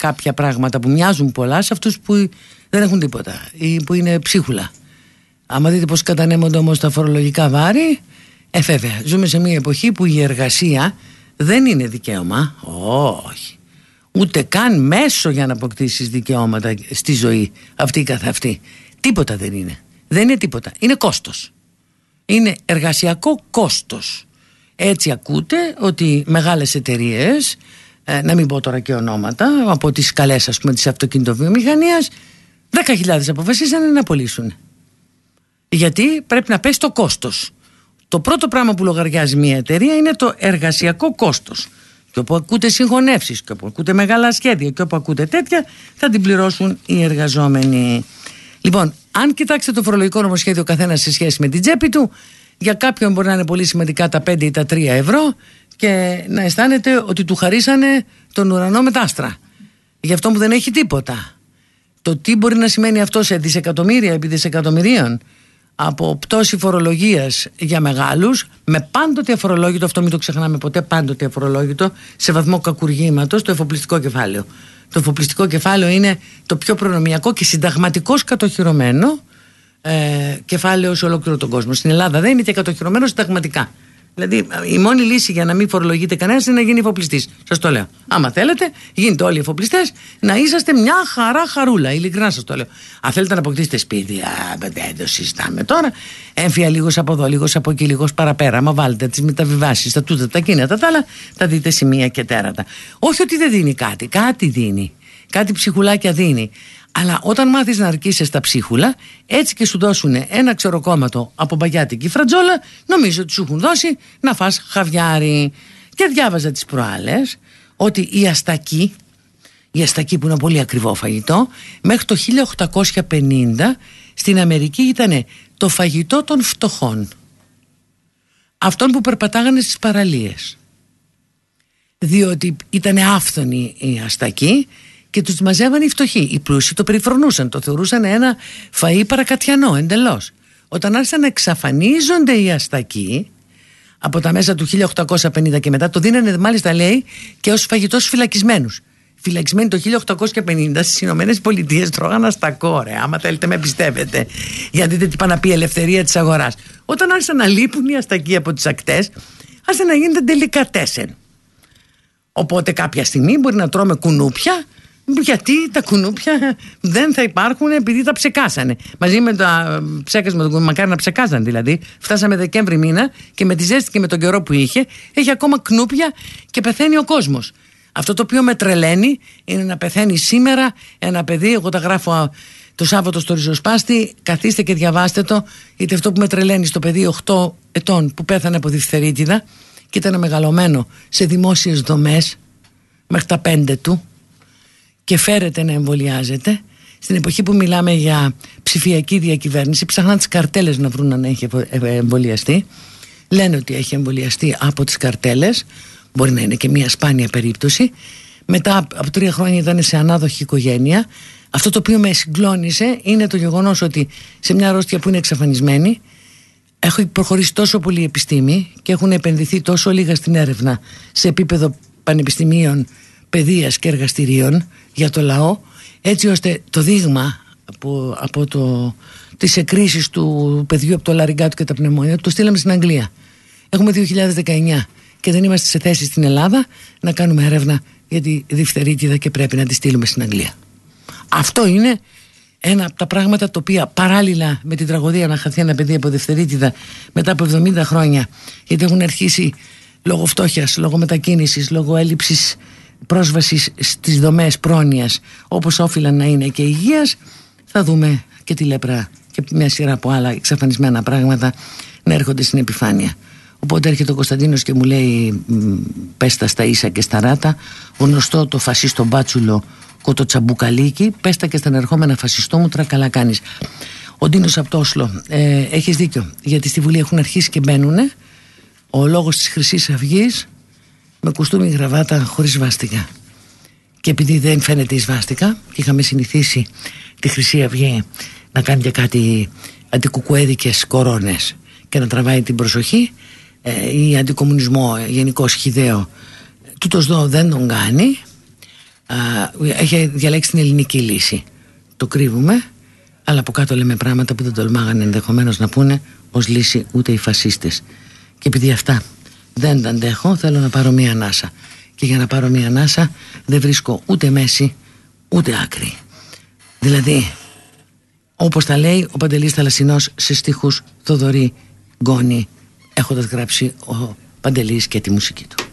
κάποια πράγματα που μοιάζουν πολλά σε αυτούς που δεν έχουν τίποτα ή που είναι ψίχουλα. Άμα δείτε πως κατανέμονται όμως τα φορολογικά βάρη, ε βέβαια, ζούμε σε μια εποχή που η εργασία δεν είναι δικαίωμα, όχι. Ούτε καν μέσο για να αποκτήσεις δικαιώματα στη ζωή αυτή καθ' αυτή. Τίποτα δεν είναι. Δεν είναι τίποτα. Είναι κόστος. Είναι εργασιακό κόστος. Έτσι ακούτε ότι μεγάλες εταιρείες, ε, να μην πω τώρα και ονόματα, από τις καλές ας πούμε της αυτοκινητοβιομηχανίας, 10.000 αποφασίσανε να πωλήσουν. Γιατί πρέπει να πέσει το κόστος. Το πρώτο πράγμα που λογαριάζει μια εταιρεία είναι το εργασιακό κόστος. Και όπου ακούτε συγχωνεύσεις και όπου ακούτε μεγάλα σχέδια και όπου ακούτε τέτοια θα την πληρώσουν οι εργαζόμενοι. Λοιπόν, αν κοιτάξετε το φορολογικό νομοσχέδιο καθένας σε σχέση με την τσέπη του, για κάποιον μπορεί να είναι πολύ σημαντικά τα 5 ή τα 3 ευρώ και να αισθάνεται ότι του χαρίσανε τον ουρανό με τα άστρα. Γι' αυτό που δεν έχει τίποτα. Το τι μπορεί να σημαίνει αυτό σε δισεκατομμύρια επί δισεκατομμυρίων από πτώση φορολογίας για μεγάλους, με πάντοτε αφορολόγητο, αυτό μην το ξεχνάμε ποτέ, πάντοτε αφορολόγητο, σε βαθμό κακουργήματος, το εφοπλιστικό κεφάλαιο. Το εφοπλιστικό κεφάλαιο είναι το πιο προνομιακό και συνταγματικώ κατοχυρωμένο ε, κεφάλαιο σε ολόκληρο τον κόσμο. Στην Ελλάδα δεν είναι και κατοχυρωμένο συνταγματικά. Δηλαδή, η μόνη λύση για να μην φορολογείται κανένας είναι να γίνει εφοπλιστής. Σας το λέω. Άμα θέλετε, γίνετε όλοι εφοπλιστές, να είσαστε μια χαρά χαρούλα. Ειλικρινά σας το λέω. Αν θέλετε να αποκτήσετε σπίτι, α, δεν το συζητάμε τώρα. Έμφυα λίγος από εδώ, λίγος από εκεί, λίγος παραπέρα. Άμα βάλετε τις μεταβιβάσεις, τα τούτα, τα εκείνα, τα άλλα, θα δείτε σημεία και τέρατα. Όχι ότι δεν δίνει κάτι, κάτι δίνει. Κάτι ψυχουλάκια δίνει. Αλλά όταν μάθεις να αρκείσαι στα ψίχουλα, έτσι και σου δώσουν ένα ξεροκόμματο από μπαγιάτικη φρατζόλα, νομίζω ότι σου έχουν δώσει να φας χαβιάρι. Και διάβαζα τις προάλλες ότι η αστακή, η αστακή που είναι πολύ ακριβό φαγητό, μέχρι το 1850 στην Αμερική ήταν το φαγητό των φτωχών. Αυτών που περπατάγανε στις παραλίες. Διότι ήταν άφθονη η αστακή και τους μαζεύανε οι φτωχοί. Οι πλούσιοι το περιφρονούσαν, το θεωρούσαν ένα φαΐ παρακατιανό εντελώς. Όταν άρχισαν να εξαφανίζονται οι αστακοί από τα μέσα του 1850 και μετά, το δίνανε μάλιστα λέει και ως φαγητός στους φυλακισμένους. Φυλακισμένοι το 1850 στις Ηνωμένες Πολιτείες τρώγαν αστακό ρε, άμα θέλετε με πιστεύετε. Για δείτε τι πάνε να πει η ελευθερία της αγοράς. Όταν άρχισαν να λείπουν οι αστακοί από τις ακτές, άρχισαν να γίνεται τελικά τέσσερ. Οπότε κάποια στιγμή μπορεί να τρώμε κουνούπια γιατί τα κουνούπια δεν θα υπάρχουν επειδή τα ψεκάσανε. Μαζί με τα ψέκασμα του μακάρι να ψεκάζαν δηλαδή. Φτάσαμε Δεκέμβρη μήνα και με τη ζέστη και με τον καιρό που είχε, έχει ακόμα κνούπια και πεθαίνει ο κόσμος. Αυτό το οποίο με τρελαίνει είναι να πεθαίνει σήμερα ένα παιδί. Εγώ τα γράφω το Σάββατο στο ριζοσπάστη. Καθίστε και διαβάστε το. Είτε αυτό που με τρελαίνει στο παιδί 8 ετών που πέθανε από διφθερίτιδα και ήταν μεγαλωμένο σε δημόσιες δομές μέχρι τα 5 του και φέρεται να εμβολιάζεται. Στην εποχή που μιλάμε για ψηφιακή διακυβέρνηση ψάχναν τις καρτέλες να βρουν αν έχει εμβολιαστεί. Λένε ότι έχει εμβολιαστεί από τις καρτέλες. Μπορεί να είναι και μια σπάνια περίπτωση. Μετά από τρία χρόνια ήταν σε ανάδοχη οικογένεια. Αυτό το οποίο με συγκλώνησε είναι το γεγονός ότι σε μια αρρώστια που είναι εξαφανισμένη έχει προχωρήσει τόσο πολύ η επιστήμη και έχουν επενδυθεί τόσο λίγα στην έρευνα σε επίπεδο πανεπιστημίων παιδείας και εργαστηρίων για το λαό έτσι ώστε το δείγμα από, από το, τις εκκρίσεις του παιδιού από το λαριγκάτου και τα πνευμόνια το στείλαμε στην Αγγλία. Έχουμε 2019 και δεν είμαστε σε θέση στην Ελλάδα να κάνουμε έρευνα για τη διφθερίτιδα και πρέπει να τη στείλουμε στην Αγγλία. Αυτό είναι ένα από τα πράγματα τα οποία παράλληλα με την τραγωδία να χαθεί ένα παιδί από διφθερίτιδα μετά από 70 χρόνια γιατί έχουν αρχίσει λόγω φτώχειας, λόγω μετακίνησης, λόγω έλλειψης πρόσβαση στις δομές πρόνοιας όπως όφυλαν να είναι και υγείας θα δούμε και τη λέπρα και μια σειρά από άλλα εξαφανισμένα πράγματα να έρχονται στην επιφάνεια. Οπότε έρχεται ο Κωνσταντίνος και μου λέει πέστα στα ίσα και στα ράτα. Γνωστό το φασίστο μπάτσουλο κοτοτσαμπουκαλίκι πέστα και στα ερχόμενα φασιστό μου τώρα καλά κάνεις ο Ντίνος από το Όσλο ε, έχεις δίκιο γιατί στη Βουλή έχουν αρχίσει και μπαίνουν ο λόγος της χρυσής αυγής με κουστούμι γραβάτα χωρίς βάστηκα. Και επειδή δεν φαίνεται η σβάστηκα και είχαμε συνηθίσει τη Χρυσή Αυγή να κάνει και κάτι αντικουκουέδικες κορώνες και να τραβάει την προσοχή ε, ή αντικομουνισμό γενικό χιδαίο τούτος εδώ δεν τον κάνει. Έχει διαλέξει την ελληνική λύση. Το κρύβουμε αλλά από κάτω λέμε πράγματα που δεν τολμάγανε ενδεχομένως να πούνε ως λύση ούτε οι φασίστες. Και επειδή αυτά δεν τα αντέχω, θέλω να πάρω μία ανάσα. Και για να πάρω μία ανάσα δεν βρίσκω ούτε μέση ούτε άκρη. Δηλαδή, όπως τα λέει ο Παντελής Θαλασσινός σε στίχους Θοδωρή Γκόνη, έχοντας γράψει ο Παντελής και τη μουσική του.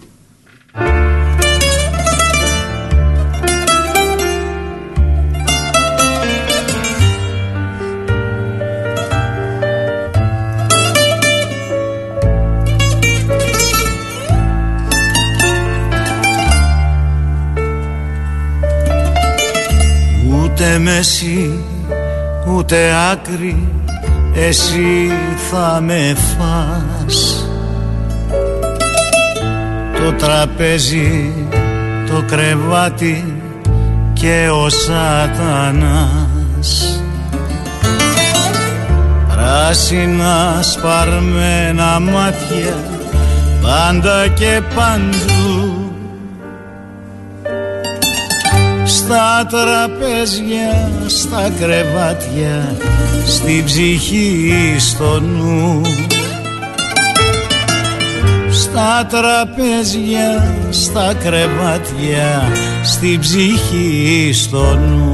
Ούτε μέση ούτε άκρη εσύ θα με φας. Το τραπέζι, το κρεβάτι και ο σατανάς. Πράσινα σπαρμένα μάτια πάντα και παντού στα τραπέζια, στα κρεβάτια στην ψυχή στο νου. Στα τραπέζια, στα κρεβάτια, στην ψυχή στο νου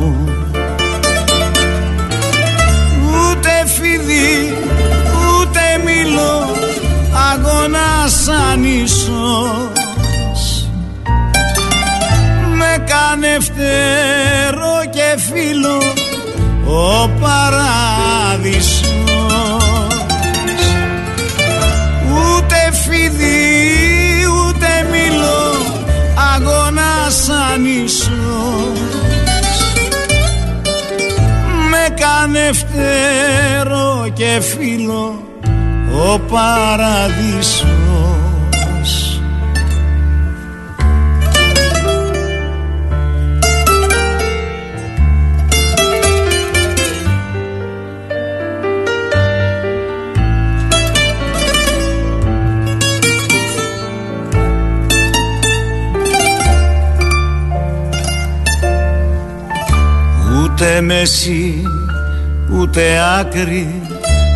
ο παράδεισος. Ούτε φίδι ούτε μήλο αγώνα σαν Με κάνε φτερό και φίλο ο παράδεισος Ούτε μέση ούτε άκρη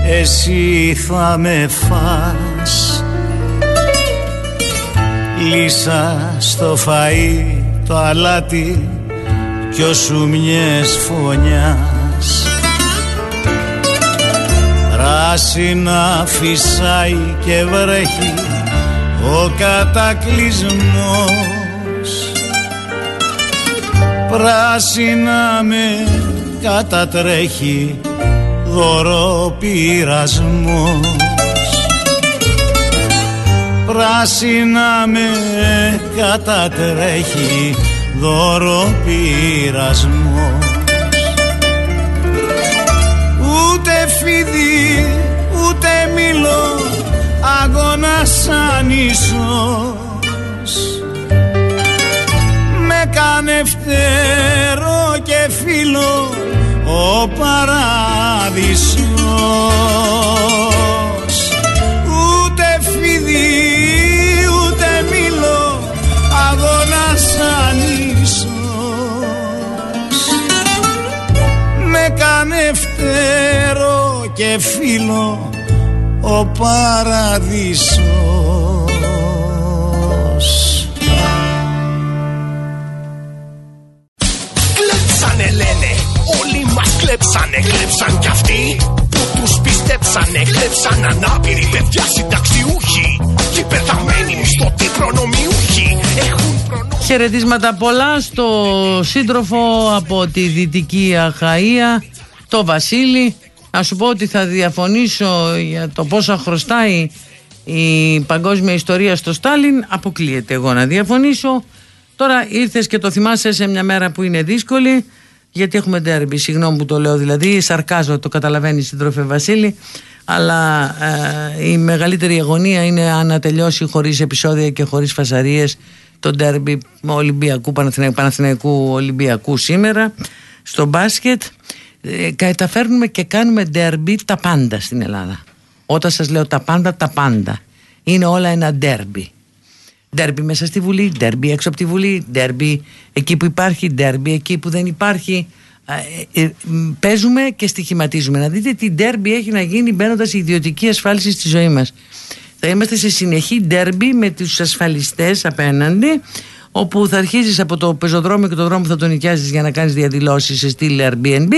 εσύ θα με φας. Λύσα στο φαΐ το αλάτι κι όσου μιες φωνιάς. Πράσινα φυσάει και βρέχει ο κατακλυσμός πράσινα με κατατρέχει δωροπειρασμός πράσινα με κατατρέχει δωροπειρασμός ούτε φίδι ούτε μήλο αγώνα σαν κάνε φτερό και φίλο ο παράδεισος. Ούτε φίδι ούτε μήλο αγώνας σαν με κάνε φτερό και φίλο ο παράδεισος κλέψανε, κλέψαν κι αυτοί που τους πιστέψανε, κλέψαν ανάπηροι παιδιά συνταξιούχοι και πεθαμένοι μισθωτοί προνομιούχοι έχουν προνομιούχοι. Χαιρετίσματα πολλά στο σύντροφο από τη Δυτική Αχαΐα, το Βασίλη. Να σου πω ότι θα διαφωνήσω για το πόσα χρωστάει η παγκόσμια ιστορία στο Στάλιν. Αποκλείεται εγώ να διαφωνήσω. Τώρα ήρθες και το θυμάσαι σε μια μέρα που είναι δύσκολη γιατί έχουμε ντέρμπι, συγγνώμη που το λέω δηλαδή, σαρκάζω, το καταλαβαίνει συντρόφε Βασίλη, αλλά ε, η μεγαλύτερη αγωνία είναι αν να τελειώσει χωρίς επεισόδια και χωρίς φασαρίες το ντέρμπι Ολυμπιακού, Παναθηναϊκού, Παναθηναϊκού Ολυμπιακού σήμερα στο μπάσκετ. Ε, καταφέρνουμε και κάνουμε ντέρμπι τα πάντα στην Ελλάδα. Όταν σας λέω τα πάντα, τα πάντα. Είναι όλα ένα ντέρμπι. Ντέρμπι μέσα στη Βουλή, ντέρμπι έξω από τη Βουλή, ντέρμπι εκεί που υπάρχει, ντέρμπι εκεί που δεν υπάρχει. Ε, ε, παίζουμε και στοιχηματίζουμε. Να δείτε τι ντέρμπι έχει να γίνει μπαίνοντας η ιδιωτική ασφάλιση στη ζωή μας. Θα είμαστε σε συνεχή ντέρμπι με τους ασφαλιστές απέναντι, όπου θα αρχίζεις από το πεζοδρόμιο και το δρόμο που θα τον νοικιάζεις για να κάνεις διαδηλώσεις σε στήλη Airbnb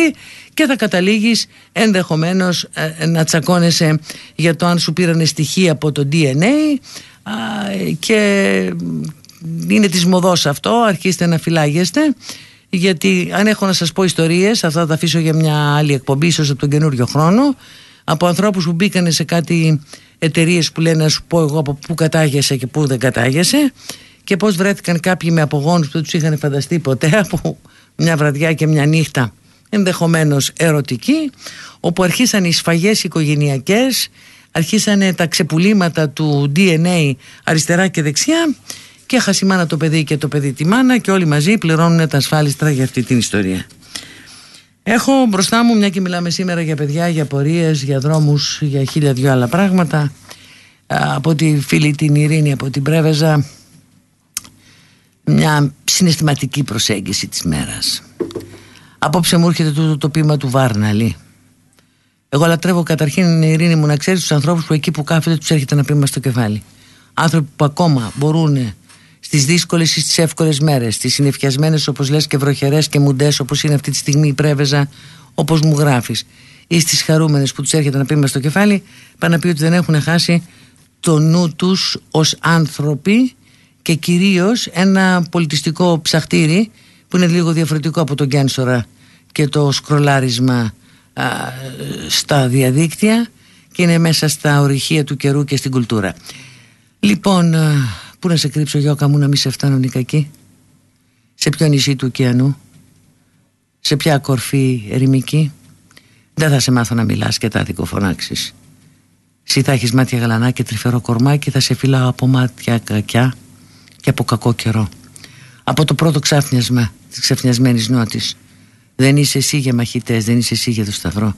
και θα καταλήγεις ενδεχομένως ε, να τσακώνεσαι για το αν σου πήρανε στοιχεία από το DNA και είναι της μοδός αυτό, αρχίστε να φυλάγεστε γιατί αν έχω να σας πω ιστορίες, αυτά θα τα αφήσω για μια άλλη εκπομπή, ίσως από τον καινούριο χρόνο από ανθρώπους που μπήκανε σε κάτι εταιρείες που λένε να σου πω εγώ από πού κατάγεσαι και πού δεν κατάγεσαι και πώς βρέθηκαν κάποιοι με απογόνους που δεν τους είχαν φανταστεί ποτέ από μια βραδιά και μια νύχτα ενδεχομένως ερωτική όπου αρχίσαν οι σφαγές οικογενειακές αρχίσανε τα ξεπουλήματα του DNA αριστερά και δεξιά και χασιμάνα το παιδί και το παιδί τη μάνα και όλοι μαζί πληρώνουν τα ασφάλιστρα για αυτή την ιστορία. Έχω μπροστά μου, μια και μιλάμε σήμερα για παιδιά, για πορείες, για δρόμους, για χίλια δυο άλλα πράγματα από τη φίλη την Ειρήνη από την Πρέβεζα μια συναισθηματική προσέγγιση της μέρας. Απόψε μου έρχεται το, το, το ποίημα του Βάρναλη Εγώ λατρεύω καταρχήν, Ειρήνη μου, να ξέρεις τους ανθρώπους που εκεί που κάθονται τους έρχεται να πει μας στο κεφάλι. Άνθρωποι που ακόμα μπορούν στις δύσκολες ή στις εύκολες μέρες, στις συνεφιασμένες όπως λες και βροχερές και μουντές όπως είναι αυτή τη στιγμή η πρέβεζα, όπως μου γράφεις, ή στις χαρούμενες που τους έρχεται να πει μας στο κεφάλι, πάνε να πει ότι δεν έχουν χάσει το νου τους ως άνθρωποι και κυρίως ένα πολιτιστικό ψαχτήρι που είναι λίγο διαφορετικό από τον Γκένσορα και το σκρολάρισμα στα διαδίκτυα και είναι μέσα στα ορυχεία του καιρού και στην κουλτούρα. Λοιπόν, πού να σε κρύψω γιώκα μου να μην σε φτάνουν οι κακοί. Σε ποιο νησί του ωκεανού; Σε ποια κορφή ερημική; Δεν θα σε μάθω να μιλάς και τα δικοφωνάξεις. Εσύ θα έχεις μάτια γαλανά και τρυφερό κορμάκι θα σε φυλάω από μάτια κακιά και από κακό καιρό. Από το πρώτο ξάφνιασμα της ξαφνιασμένης νότης δεν είσαι εσύ για μαχητές, δεν είσαι εσύ για το σταυρό.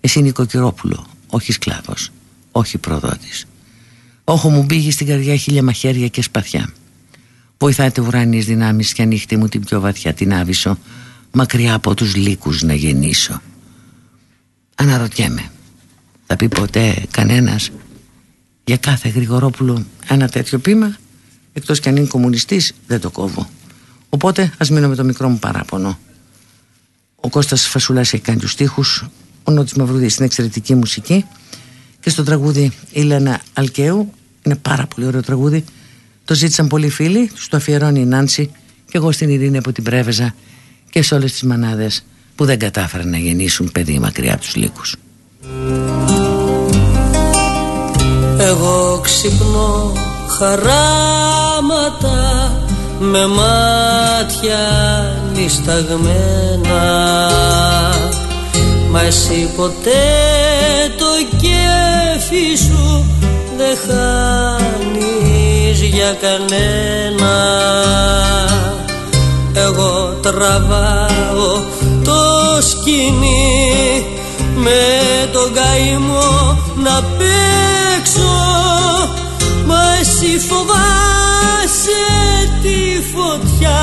Εσύ νοικοκυρόπουλο, όχι σκλάβος, όχι προδότης. Όχο μου μπήγει στην καρδιά χίλια μαχαίρια και σπαθιά. Βοηθάτε ουράνιες δυνάμεις και ανοίχτε μου την πιο βαθιά την άβυσο, μακριά από τους λύκους να γεννήσω. Αναρωτιέμαι, θα πει ποτέ κανένας για κάθε Γρηγορόπουλο ένα τέτοιο πείμα, εκτός κι αν είναι κομμουνιστής δεν το κόβω. Οπότε ας μείνω με το μικρό μου παράπονο. Ο Κώστας Φασουλάς έχει κάνει τους στίχους Ο Νότης Μαυρούδης είναι εξαιρετική μουσική Και στο τραγούδι η Λένα Αλκαίου Είναι πάρα πολύ ωραίο τραγούδι Το ζήτησαν πολλοί φίλοι Τους το αφιερώνει η Νάνση Και εγώ στην Ειρήνη από την Πρέβεζα Και σε όλες τις μανάδες Που δεν κατάφεραν να γεννήσουν παιδί μακριά από τους λύκους. Εγώ ξυπνώ χαράματα με μάτια νησταγμένα Μα εσύ ποτέ το κέφι σου δεν χάνεις για κανένα. Εγώ τραβάω το σκηνή με τον καημό να παίξω. Μα εσύ φοβάσαι τη φωτιά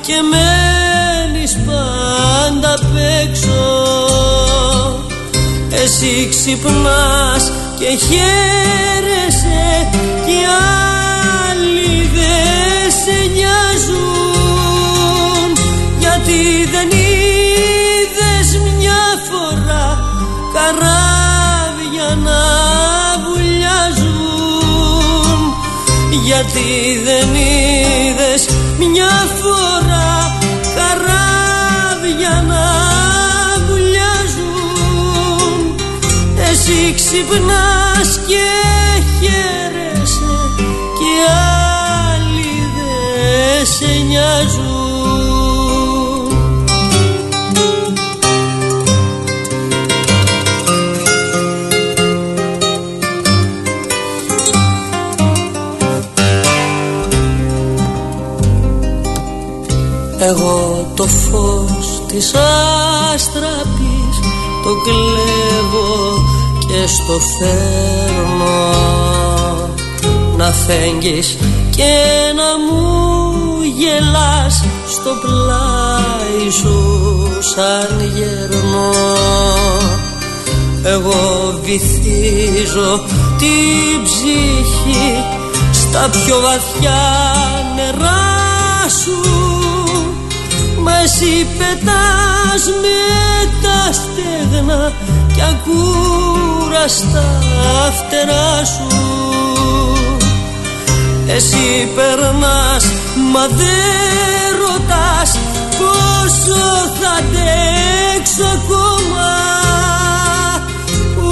και μένεις πάντα απ' έξω. Εσύ ξυπνάς και χαίρεσαι και άλλοι δεν σε νοιάζουν. Γιατί δεν είδες μια φορά καράβια να βουλιάζουν. Γιατί δεν είδες μια φορά καράβια να βουλιάζουν εσύ ξυπνάς και χαίρεσαι και άλλοι δεν σε νοιάζουν Εγώ το φως της άστραπης το κλέβω και στο φέρνω να φέγγεις και να μου γελάς στο πλάι σου σαν γερνό. Εγώ βυθίζω την ψυχή στα πιο βαθιά νερά σου Μα εσύ πετάς με τα στέγνα Κι ακούραστα φτερά σου. Εσύ περνάς μα δεν ρωτάς Πόσο θα αντέξω ακόμα. Που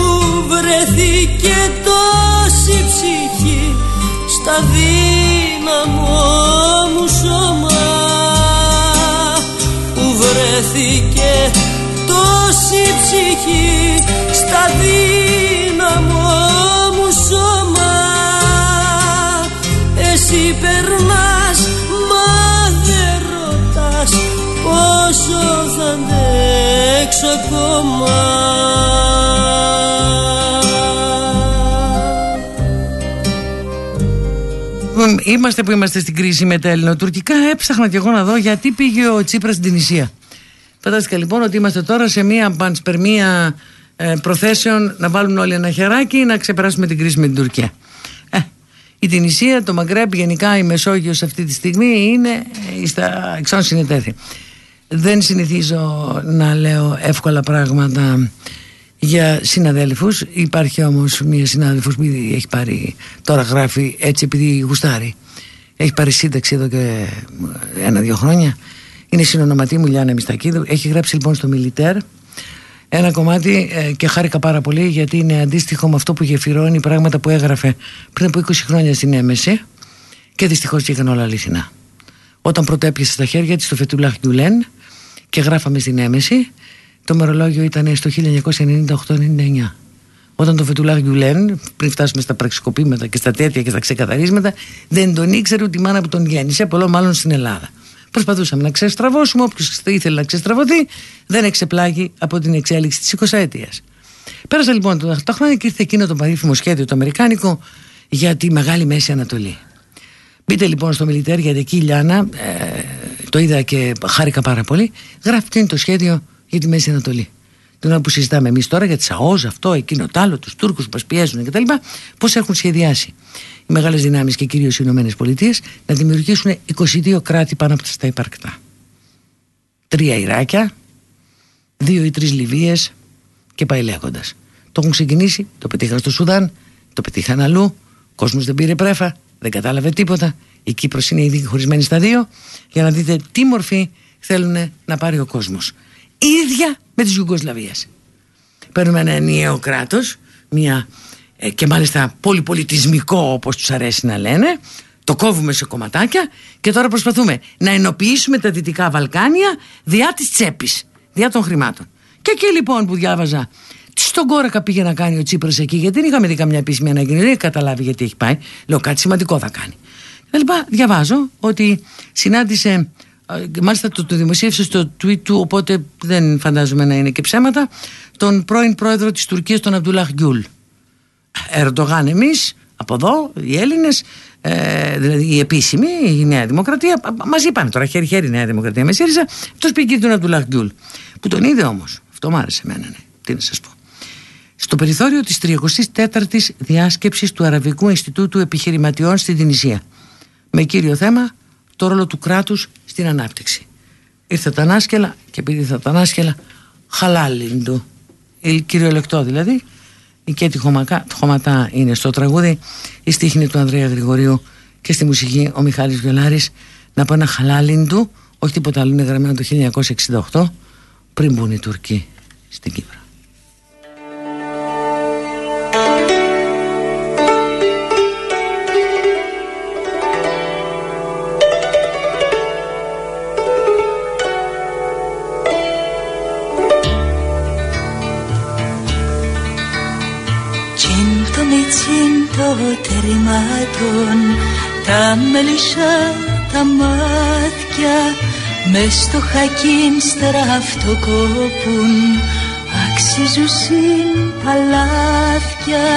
βρεθήκε τόση ψυχή Στα δύναμό μου σώμα βρέθηκε τόση ψυχή στα δύναμο μου σώμα εσύ περνάς μα δεν ρωτάς πόσο θα αντέξω ακόμα Είμαστε που είμαστε στην κρίση με τα ελληνοτουρκικά. Έψαχνα και εγώ να δω γιατί πήγε ο Τσίπρας στην Τινησία. Φαντάστηκα λοιπόν ότι είμαστε τώρα σε μια πανσπερμία ε, προθέσεων να βάλουν όλοι ένα χεράκι να ξεπεράσουμε την κρίση με την Τουρκία. Ε, η Τινησία, το Μαγκρέπ, γενικά η Μεσόγειος αυτή τη στιγμή είναι ε, στα εξών συνετέθη. Δεν συνηθίζω να λέω εύκολα πράγματα για συναδέλφους. Υπάρχει όμως μία συνάδελφος που έχει πάρει, τώρα γράφει έτσι επειδή γουστάρει. Έχει πάρει σύνταξη εδώ και ένα-δύο χρόνια. Είναι συνονοματή μου Λιάννα Μιστακίδου. Έχει γράψει λοιπόν στο Μιλιτέρ ένα κομμάτι ε, και χάρηκα πάρα πολύ γιατί είναι αντίστοιχο με αυτό που γεφυρώνει πράγματα που έγραφε πριν από 20 χρόνια στην Έμεση και δυστυχώς είχαν όλα αληθινά. Όταν πρωτέπιασε στα χέρια της το Φετούλαχ Γκουλέν και γράφαμε στην Έμεση, το μερολόγιο ήταν στο 1998-99. Όταν το Φετούλαχ Γκουλέν, πριν φτάσουμε στα πραξικοπήματα και στα τέτοια και στα ξεκαθαρίσματα, δεν τον ήξερε ούτε η μάνα που τον γέννησε, πολλό μάλλον στην Ελλάδα. Προσπαθούσαμε να ξεστραβώσουμε. Όποιος ήθελε να ξεστραβωθεί, δεν εξεπλάγει από την εξέλιξη της 20 ετία. Πέρασαν λοιπόν τα χρόνια και ήρθε εκείνο το περίφημο σχέδιο το Αμερικάνικο για τη Μεγάλη Μέση Ανατολή. Μπείτε λοιπόν στο Μιλιτέρ γιατί εκεί η Λιάνα, ε, το είδα και χάρηκα πάρα πολύ, γράφει ποιο είναι το σχέδιο για τη Μέση Ανατολή. Την ώρα που συζητάμε εμείς τώρα για τις ΑΟΖ, αυτό, εκείνο, το άλλο, τους Τούρκους που μας πιέζουν κτλ. Πώς έχουν σχεδιάσει οι μεγάλες δυνάμεις και κυρίως οι Ηνωμένες Πολιτείες να δημιουργήσουν 22 κράτη πάνω από τα υπαρκτά. Τρία Ιράκια, δύο ή τρεις Λιβύες και πάει λέγοντας. Το έχουν ξεκινήσει, το πετύχαν στο Σουδάν, το πετύχαν αλλού. Ο κόσμος δεν πήρε πρέφα, δεν κατάλαβε τίποτα. Η Κύπρος είναι ήδη χωρισμένη στα δύο για να δείτε τι μορφή θέλουν να πάρει ο κόσμος. Ίδια με τη Ιουγκοσλαβία. Παίρνουμε ένα ενιαίο κράτος, μια ε, και μάλιστα πολυπολιτισμικό όπως τους αρέσει να λένε το κόβουμε σε κομματάκια και τώρα προσπαθούμε να ενοποιήσουμε τα Δυτικά Βαλκάνια διά της τσέπης, διά των χρημάτων. Και εκεί λοιπόν που διάβαζα τι στον κόρακα πήγε να κάνει ο Τσίπρας εκεί γιατί δεν είχαμε δει καμιά επίσημη αναγκή, δεν είχε καταλάβει γιατί έχει πάει. Λέω κάτι σημαντικό θα κάνει. Και λοιπόν διαβάζω ότι συνάντησε ε, μάλιστα το, το δημοσίευσες στο tweet του οπότε δεν φαντάζομαι να είναι και ψέματα τον πρώην πρόεδρο της Τουρκίας τον Αμπτουλάχ Γκιούλ. Ερντογάν εμείς από εδώ οι Έλληνες ε, δηλαδή η επίσημη, η Νέα Δημοκρατία μας είπαν τώρα χέρι-χέρι η Νέα Δημοκρατία με ΣΥΡΙΖΑ αυτός πήγε τον Αμπτουλάχ Γκιούλ που τον είδε όμως. Αυτό μου άρεσε εμένα ναι. τι να σας πω. Στο περιθώριο της 34ης διάσκεψης του Αραβικού Ινστιτούτου Επιχειρηματιών στην Τινησία. Με κύριο θέμα το ρόλο του κράτους στην ανάπτυξη. Ήρθε τα ανάσκελα και επειδή ήρθε τα ανάσκελα χαλάλιντο. Κυριολεκτό δηλαδή. Η Κέτη Χωματά είναι στο τραγούδι. Η στίχνη του Ανδρέα Γρηγορίου και στη μουσική ο Μιχάλης Βιολάρης. Να πω ένα χαλάλιν του όχι τίποτα άλλο είναι γραμμένο το 1968 πριν μπουν οι Τουρκοί στην Κύπρο τερμάτων τα μελισσά τα μάτια με στο χακίν στραφτοκόπουν αξίζουσιν παλάθια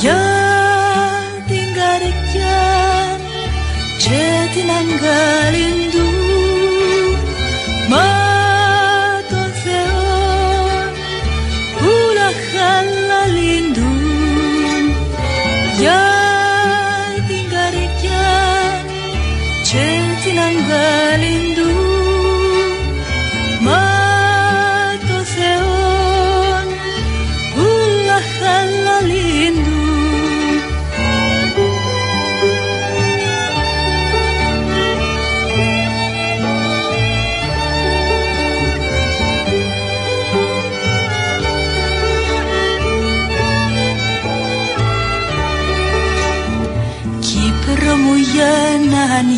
για την καρδιά και την αγκάλιν του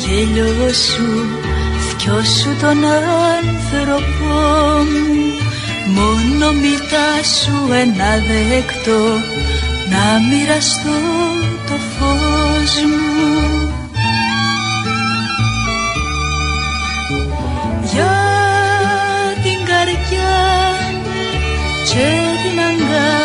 γέλιο σου Θκιό σου τον άνθρωπό μου. Μόνο μητά σου ένα δεκτό Να μοιραστώ το φως μου. Για την καρδιά και την αγκάλη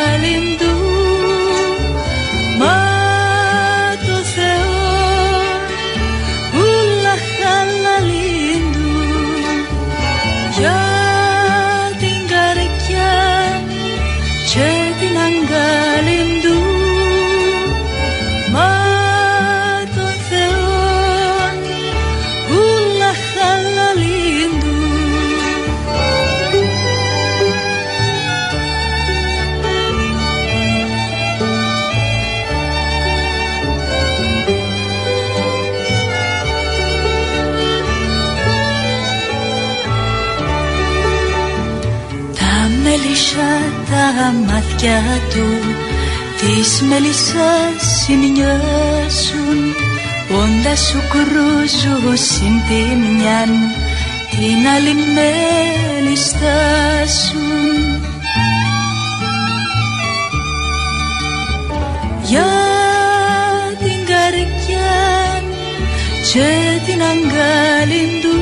της μελισσάς συννιώσουν όντας σου κρούζουν συν τη μιαν την άλλη μελισσάσουν για την καρδιά και την αγκάλιν του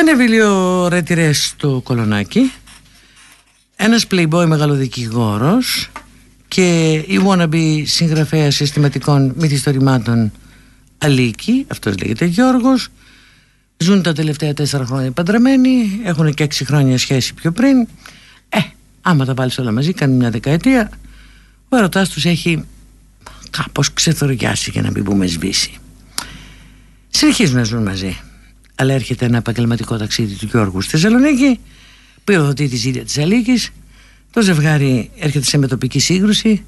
Σαν εβίλιο ρετυρές στο κολονάκι Ένας playboy μεγαλοδικηγόρος Και η wannabe συγγραφέας συστηματικών μυθιστορημάτων Αλίκη Αυτός λέγεται Γιώργος. Ζουν τα τελευταία τέσσερα χρόνια παντρεμένοι Έχουν και έξι χρόνια σχέση πιο πριν. Ε, άμα τα βάλεις όλα μαζί Κάνουν μια δεκαετία Ο ερωτάς τους έχει κάπως ξεθοριάσει για να μην πούμε σβήσει. Συνεχίζουν να ζουν μαζί αλλά έρχεται ένα επαγγελματικό ταξίδι του Γιώργου στη Θεσσαλονίκη πυροδοτεί τη ζήτια της Αλίκης το ζευγάρι έρχεται σε μετοπική σύγκρουση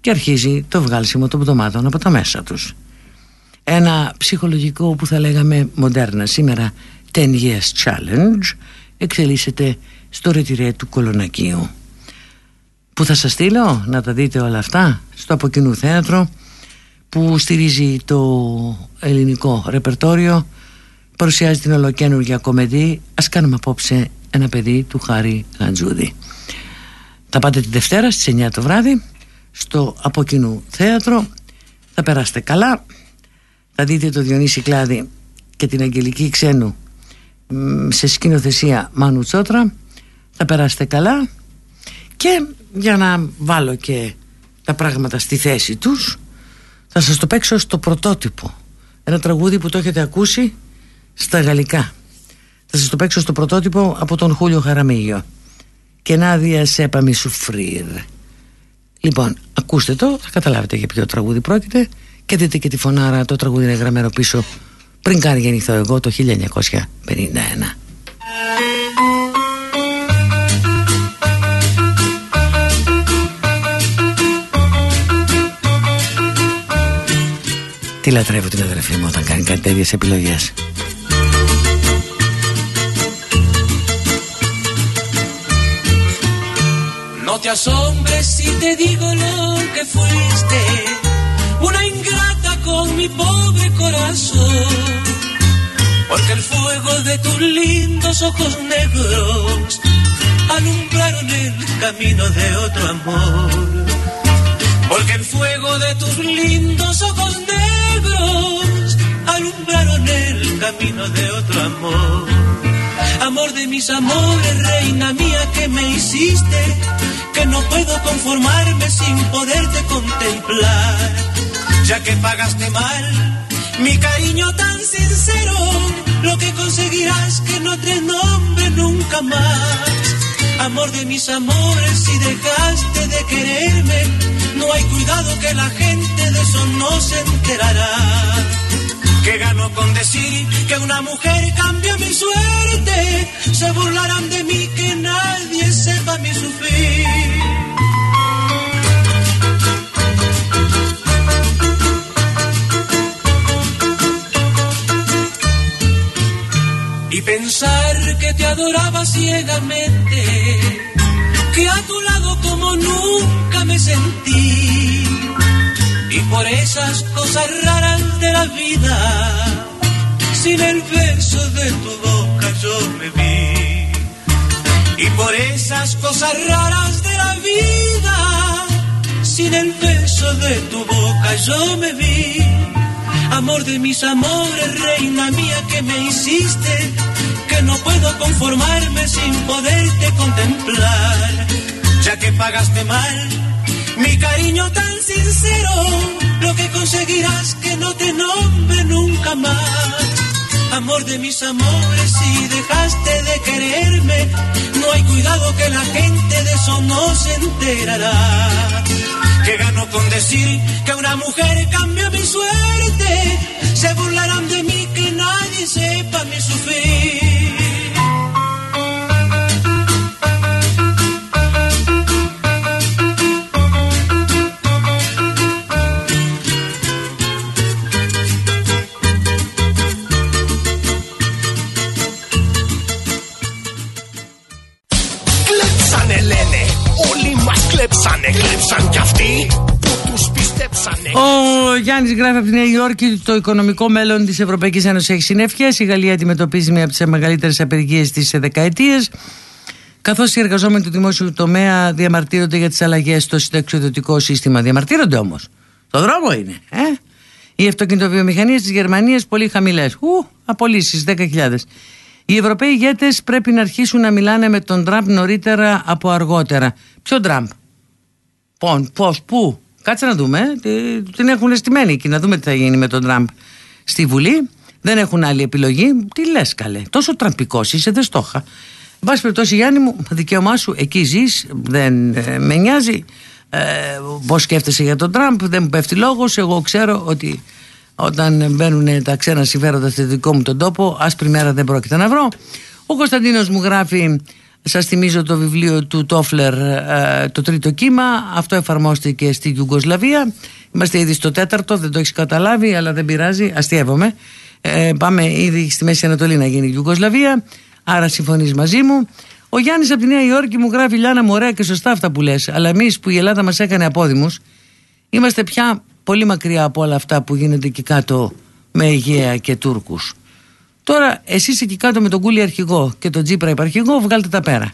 και αρχίζει το βγάλσιμο των πτωμάτων από τα μέσα τους. Ένα ψυχολογικό που θα λέγαμε μοντέρνα σήμερα 10 years challenge εξελίσσεται στο ρετυρέ του Κολονακίου. Που θα σας στείλω να τα δείτε όλα αυτά; Στο Αποκοινού Θέατρο που στηρίζει το ελληνικό ρεπερτόριο παρουσιάζει την ολοκένουργια κομμεντή ας κάνουμε απόψε ένα παιδί του Χάρη Γαντζούδη θα πάτε την Δευτέρα στις 9 το βράδυ στο Αποκοινού Θέατρο. Θα περάσετε καλά. Θα δείτε το Διονύση Κλάδη και την Αγγελική Ξένου μ, σε σκηνοθεσία Μάνου Τσότρα. Θα περάσετε καλά. Και για να βάλω και τα πράγματα στη θέση τους θα σας το παίξω στο πρωτότυπο. Ένα τραγούδι που το έχετε ακούσει στα γαλλικά. Θα σας το παίξω στο πρωτότυπο από τον Χούλιο Χαραμίγιο. Και να διασέπαμε σουφρίρ λοιπόν ακούστε το θα καταλάβετε για ποιο τραγούδι πρόκειται και δείτε και τη φωνάρα το τραγούδι είναι γραμμένο πίσω. Πριν καν γεννηθώ εγώ το 1951 Τι λατρεύω την αδερφή μου όταν κάνει κάτι τέτοιες επιλογές te asombres si te digo lo que fuiste, una ingrata con mi pobre corazón, porque el fuego de tus lindos ojos negros alumbraron el camino de otro amor. Porque el fuego de tus lindos ojos negros alumbraron el camino de otro amor. Amor de mis amores, reina mía que me hiciste, que no puedo conformarme sin poderte contemplar. Ya que pagaste mal mi cariño tan sincero, lo que conseguirás que no te nombre nunca más. Amor de mis amores, si dejaste de quererme, no hay cuidado que la gente de eso no se enterará. Que gano con decir que una mujer cambió mi suerte, se burlarán de mí que nadie sepa mi sufrir. Y pensar que te adoraba ciegamente, que a tu lado como nunca me sentí. Y por esas cosas raras de la vida, sin el beso de tu boca yo me vi. Y por esas cosas raras de la vida, sin el beso de tu boca yo me vi. Amor de mis amores, reina mía que me hiciste, que no puedo conformarme sin poderte contemplar. Ya que pagaste mal mi cariño tan sincero, lo que conseguirás que no te nombre nunca más. Amor de mis amores, si dejaste de quererme, no hay cuidado que la gente de eso no se enterará. que gano con decir que una mujer cambió mi suerte. Se burlarán de mí que nadie sepa mi sufrir. Γιάννης γράφει από τη Νέα Υόρκη ότι το οικονομικό μέλλον της Ευρωπαϊκής Ένωσης έχει συννεφιέ. Η Γαλλία αντιμετωπίζει μία από τις μεγαλύτερες απεργίες της δεκαετίε. Καθώς οι εργαζόμενοι του δημόσιου τομέα διαμαρτύρονται για τις αλλαγές στο συνταξιοδοτικό σύστημα. Διαμαρτύρονται όμως. Το δρόμο είναι. Ε; Οι αυτοκινητοβιομηχανίες της Γερμανίας πολύ χαμηλές. Ου, απολύσεις 10.000. Οι Ευρωπαίοι ηγέτες πρέπει να αρχίσουν να μιλάνε με τον Τραμπ νωρίτερα από αργότερα. Ποιο Τραμπ, Πον, πώς, πού; Κάτσε να δούμε. Τι- Την έχουν στημένη εκεί, να δούμε τι θα γίνει με τον Τραμπ στη Βουλή. Δεν έχουν άλλη επιλογή. Τι λες, καλέ. Τόσο τραμπικός είσαι, δεν στο είχα. Εν πάση περιπτώσει, Γιάννη μου, δικαίωμά σου, εκεί ζεις, δεν ε, με νοιάζει. Ε, Πώς σκέφτεσαι για τον Τραμπ, δεν μου πέφτει λόγος. Εγώ ξέρω ότι όταν μπαίνουν τα ξένα συμφέροντα στο δικό μου τον τόπο, άσπρη μέρα δεν πρόκειται να βρω. Ο Κωνσταντίνος μου γράφει, σας θυμίζω το βιβλίο του Τόφλερ, ε, το τρίτο κύμα, αυτό εφαρμόστηκε στη Ιουγκοσλαβία. Είμαστε ήδη στο τέταρτο, δεν το έχεις καταλάβει, αλλά δεν πειράζει, αστείευομαι. Ε, πάμε ήδη στη Μέση Ανατολή να γίνει η Ιουγκοσλαβία, άρα συμφωνείς μαζί μου. Ο Γιάννης από τη Νέα Υόρκη μου γράφει Λιάνα μου ωραία και σωστά αυτά που λες, αλλά εμείς που η Ελλάδα μας έκανε απόδημους, Είμαστε πια πολύ μακριά από όλα αυτά που γίνονται εκεί κάτω με Αιγαία και Τούρκους. Τώρα εσείς εκεί κάτω με τον Κούλι αρχηγό και τον Τζίπρα υπαρχηγό βγάλτε τα πέρα.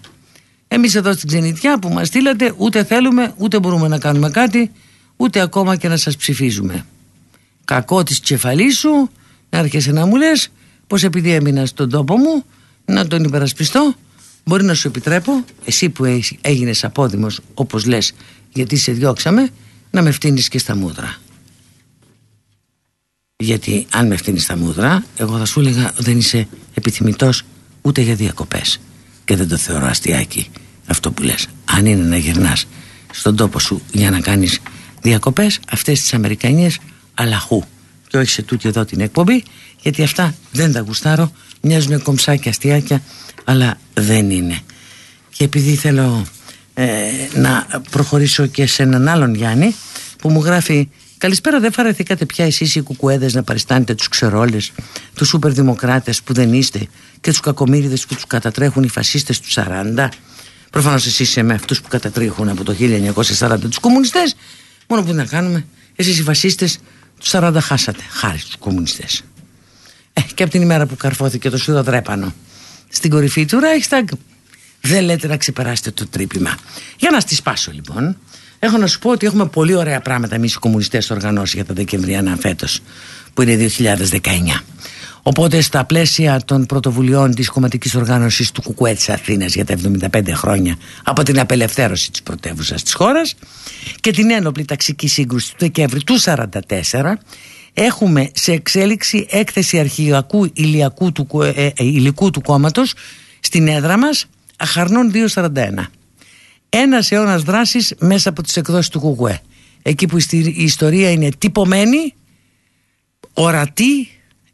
Εμείς εδώ στην ξενιτιά που μας στείλατε ούτε θέλουμε ούτε μπορούμε να κάνουμε κάτι ούτε ακόμα και να σας ψηφίζουμε. Κακό της κεφαλής σου να έρχεσαι να μου λες πως επειδή έμεινα στον τόπο μου να τον υπερασπιστώ μπορεί να σου επιτρέπω εσύ που έχεις- έγινες απόδημος όπως λες γιατί σε διώξαμε να με φτύνεις και στα μούτρα. Γιατί αν με φτύνεις στα μούτρα εγώ θα σου έλεγα δεν είσαι επιθυμητός ούτε για διακοπές και δεν το θεωρώ αστιάκι αυτό που λες. Αν είναι να γυρνάς στον τόπο σου για να κάνεις διακοπές αυτές τις Αμερικανίες αλαχού και όχι σε τούτη εδώ την εκπομπή γιατί αυτά δεν τα γουστάρω. Μοιάζουν κομψάκια αστιάκια αλλά δεν είναι. Και επειδή θέλω ε, να προχωρήσω και σε έναν άλλον Γιάννη που μου γράφει Καλησπέρα, δεν φαρεθήκατε πια εσείς οι κουκουέδες να παριστάνετε τους ξερόλες, τους σούπερ δημοκράτες που δεν είστε και τους κακομύριδες που τους κατατρέχουν οι φασίστες του 40. Προφανώς εσείς είσαι με αυτούς που κατατρέχουν από το 1940 τους κομμουνιστές. Μόνο που να κάνουμε, εσείς οι φασίστες του 40 χάσατε, χάρη στους κομμουνιστές. Ε, και από την ημέρα που καρφώθηκε το Σουδοδρέπανο στην κορυφή του Reichstag δεν λέτε να ξεπεράσετε το τρύπημα. Για να στη σπάσω λοιπόν, έχω να σου πω ότι έχουμε πολύ ωραία πράγματα εμείς οι κομμουνιστές οργανώσεις για τα Δεκεμβριανά φέτος, που είναι 2019. Οπότε στα πλαίσια των πρωτοβουλειών της κομματικής οργάνωσης του ΚΚΕ της Αθήνας για τα 75 χρόνια από την απελευθέρωση της πρωτεύουσα της χώρας και την ένοπλη ταξική σύγκρουση του Δεκέμβρη του 1944 έχουμε σε εξέλιξη έκθεση αρχηγακού ηλιακού του, κο- ε, ε, υλικού του κόμματος στην έδρα μας Αχαρνών 241 ένας αιώνας δράσης μέσα από τις εκδόσεις του ΚΚΕ εκεί που η στι- η ιστορία είναι τυπωμένη ορατή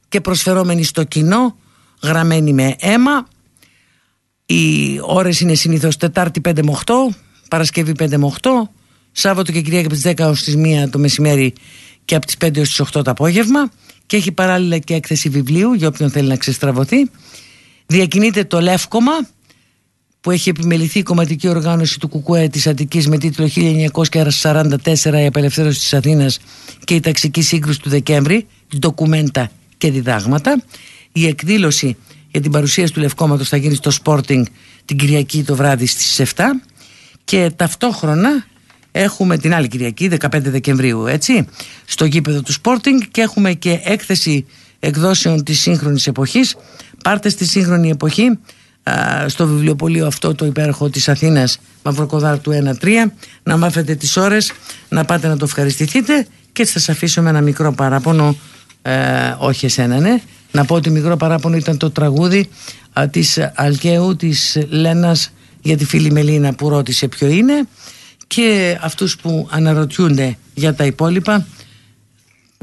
και προσφερόμενη στο κοινό γραμμένη με αίμα. Οι ώρες είναι συνήθως Τετάρτη 5 με 8 Παρασκευή 5 με 8 Σάββατο και Κυριακή από τις 10 ως τις 1 το μεσημέρι και από τις 5 ως τις 8 το απόγευμα. Και έχει παράλληλα και έκθεση βιβλίου για όποιον θέλει να ξεστραβωθεί. Διακινείται το Λεύκομα που έχει επιμεληθεί η κομματική οργάνωση του ΚΚΕ της Αττικής με τίτλο 1944 η απελευθέρωση της Αθήνας και η ταξική σύγκρουση του Δεκέμβρη ντοκουμέντα και διδάγματα η εκδήλωση για την παρουσίαση του Λευκόματος θα γίνει στο Sporting την Κυριακή το βράδυ στις 7 και ταυτόχρονα έχουμε την άλλη Κυριακή 15 Δεκεμβρίου έτσι στο γήπεδο του Sporting και έχουμε και έκθεση εκδόσεων της σύγχρονης εποχής. Πάρτε στη σύγχρονη εποχή α, στο βιβλιοπωλείο αυτό το υπέροχο της Αθήνας Μαυροκοδάρτου 1-3 να μάθετε τις ώρες να πάτε να το ευχαριστηθείτε και έτσι θα σας αφήσω με ένα μικρό παράπονο ε, όχι εσένα ναι. Να πω ότι μικρό παράπονο ήταν το τραγούδι α, της Αλκαίου της Λένας για τη φίλη Μελίνα που ρώτησε ποιο είναι. Και αυτούς που αναρωτιούνται για τα υπόλοιπα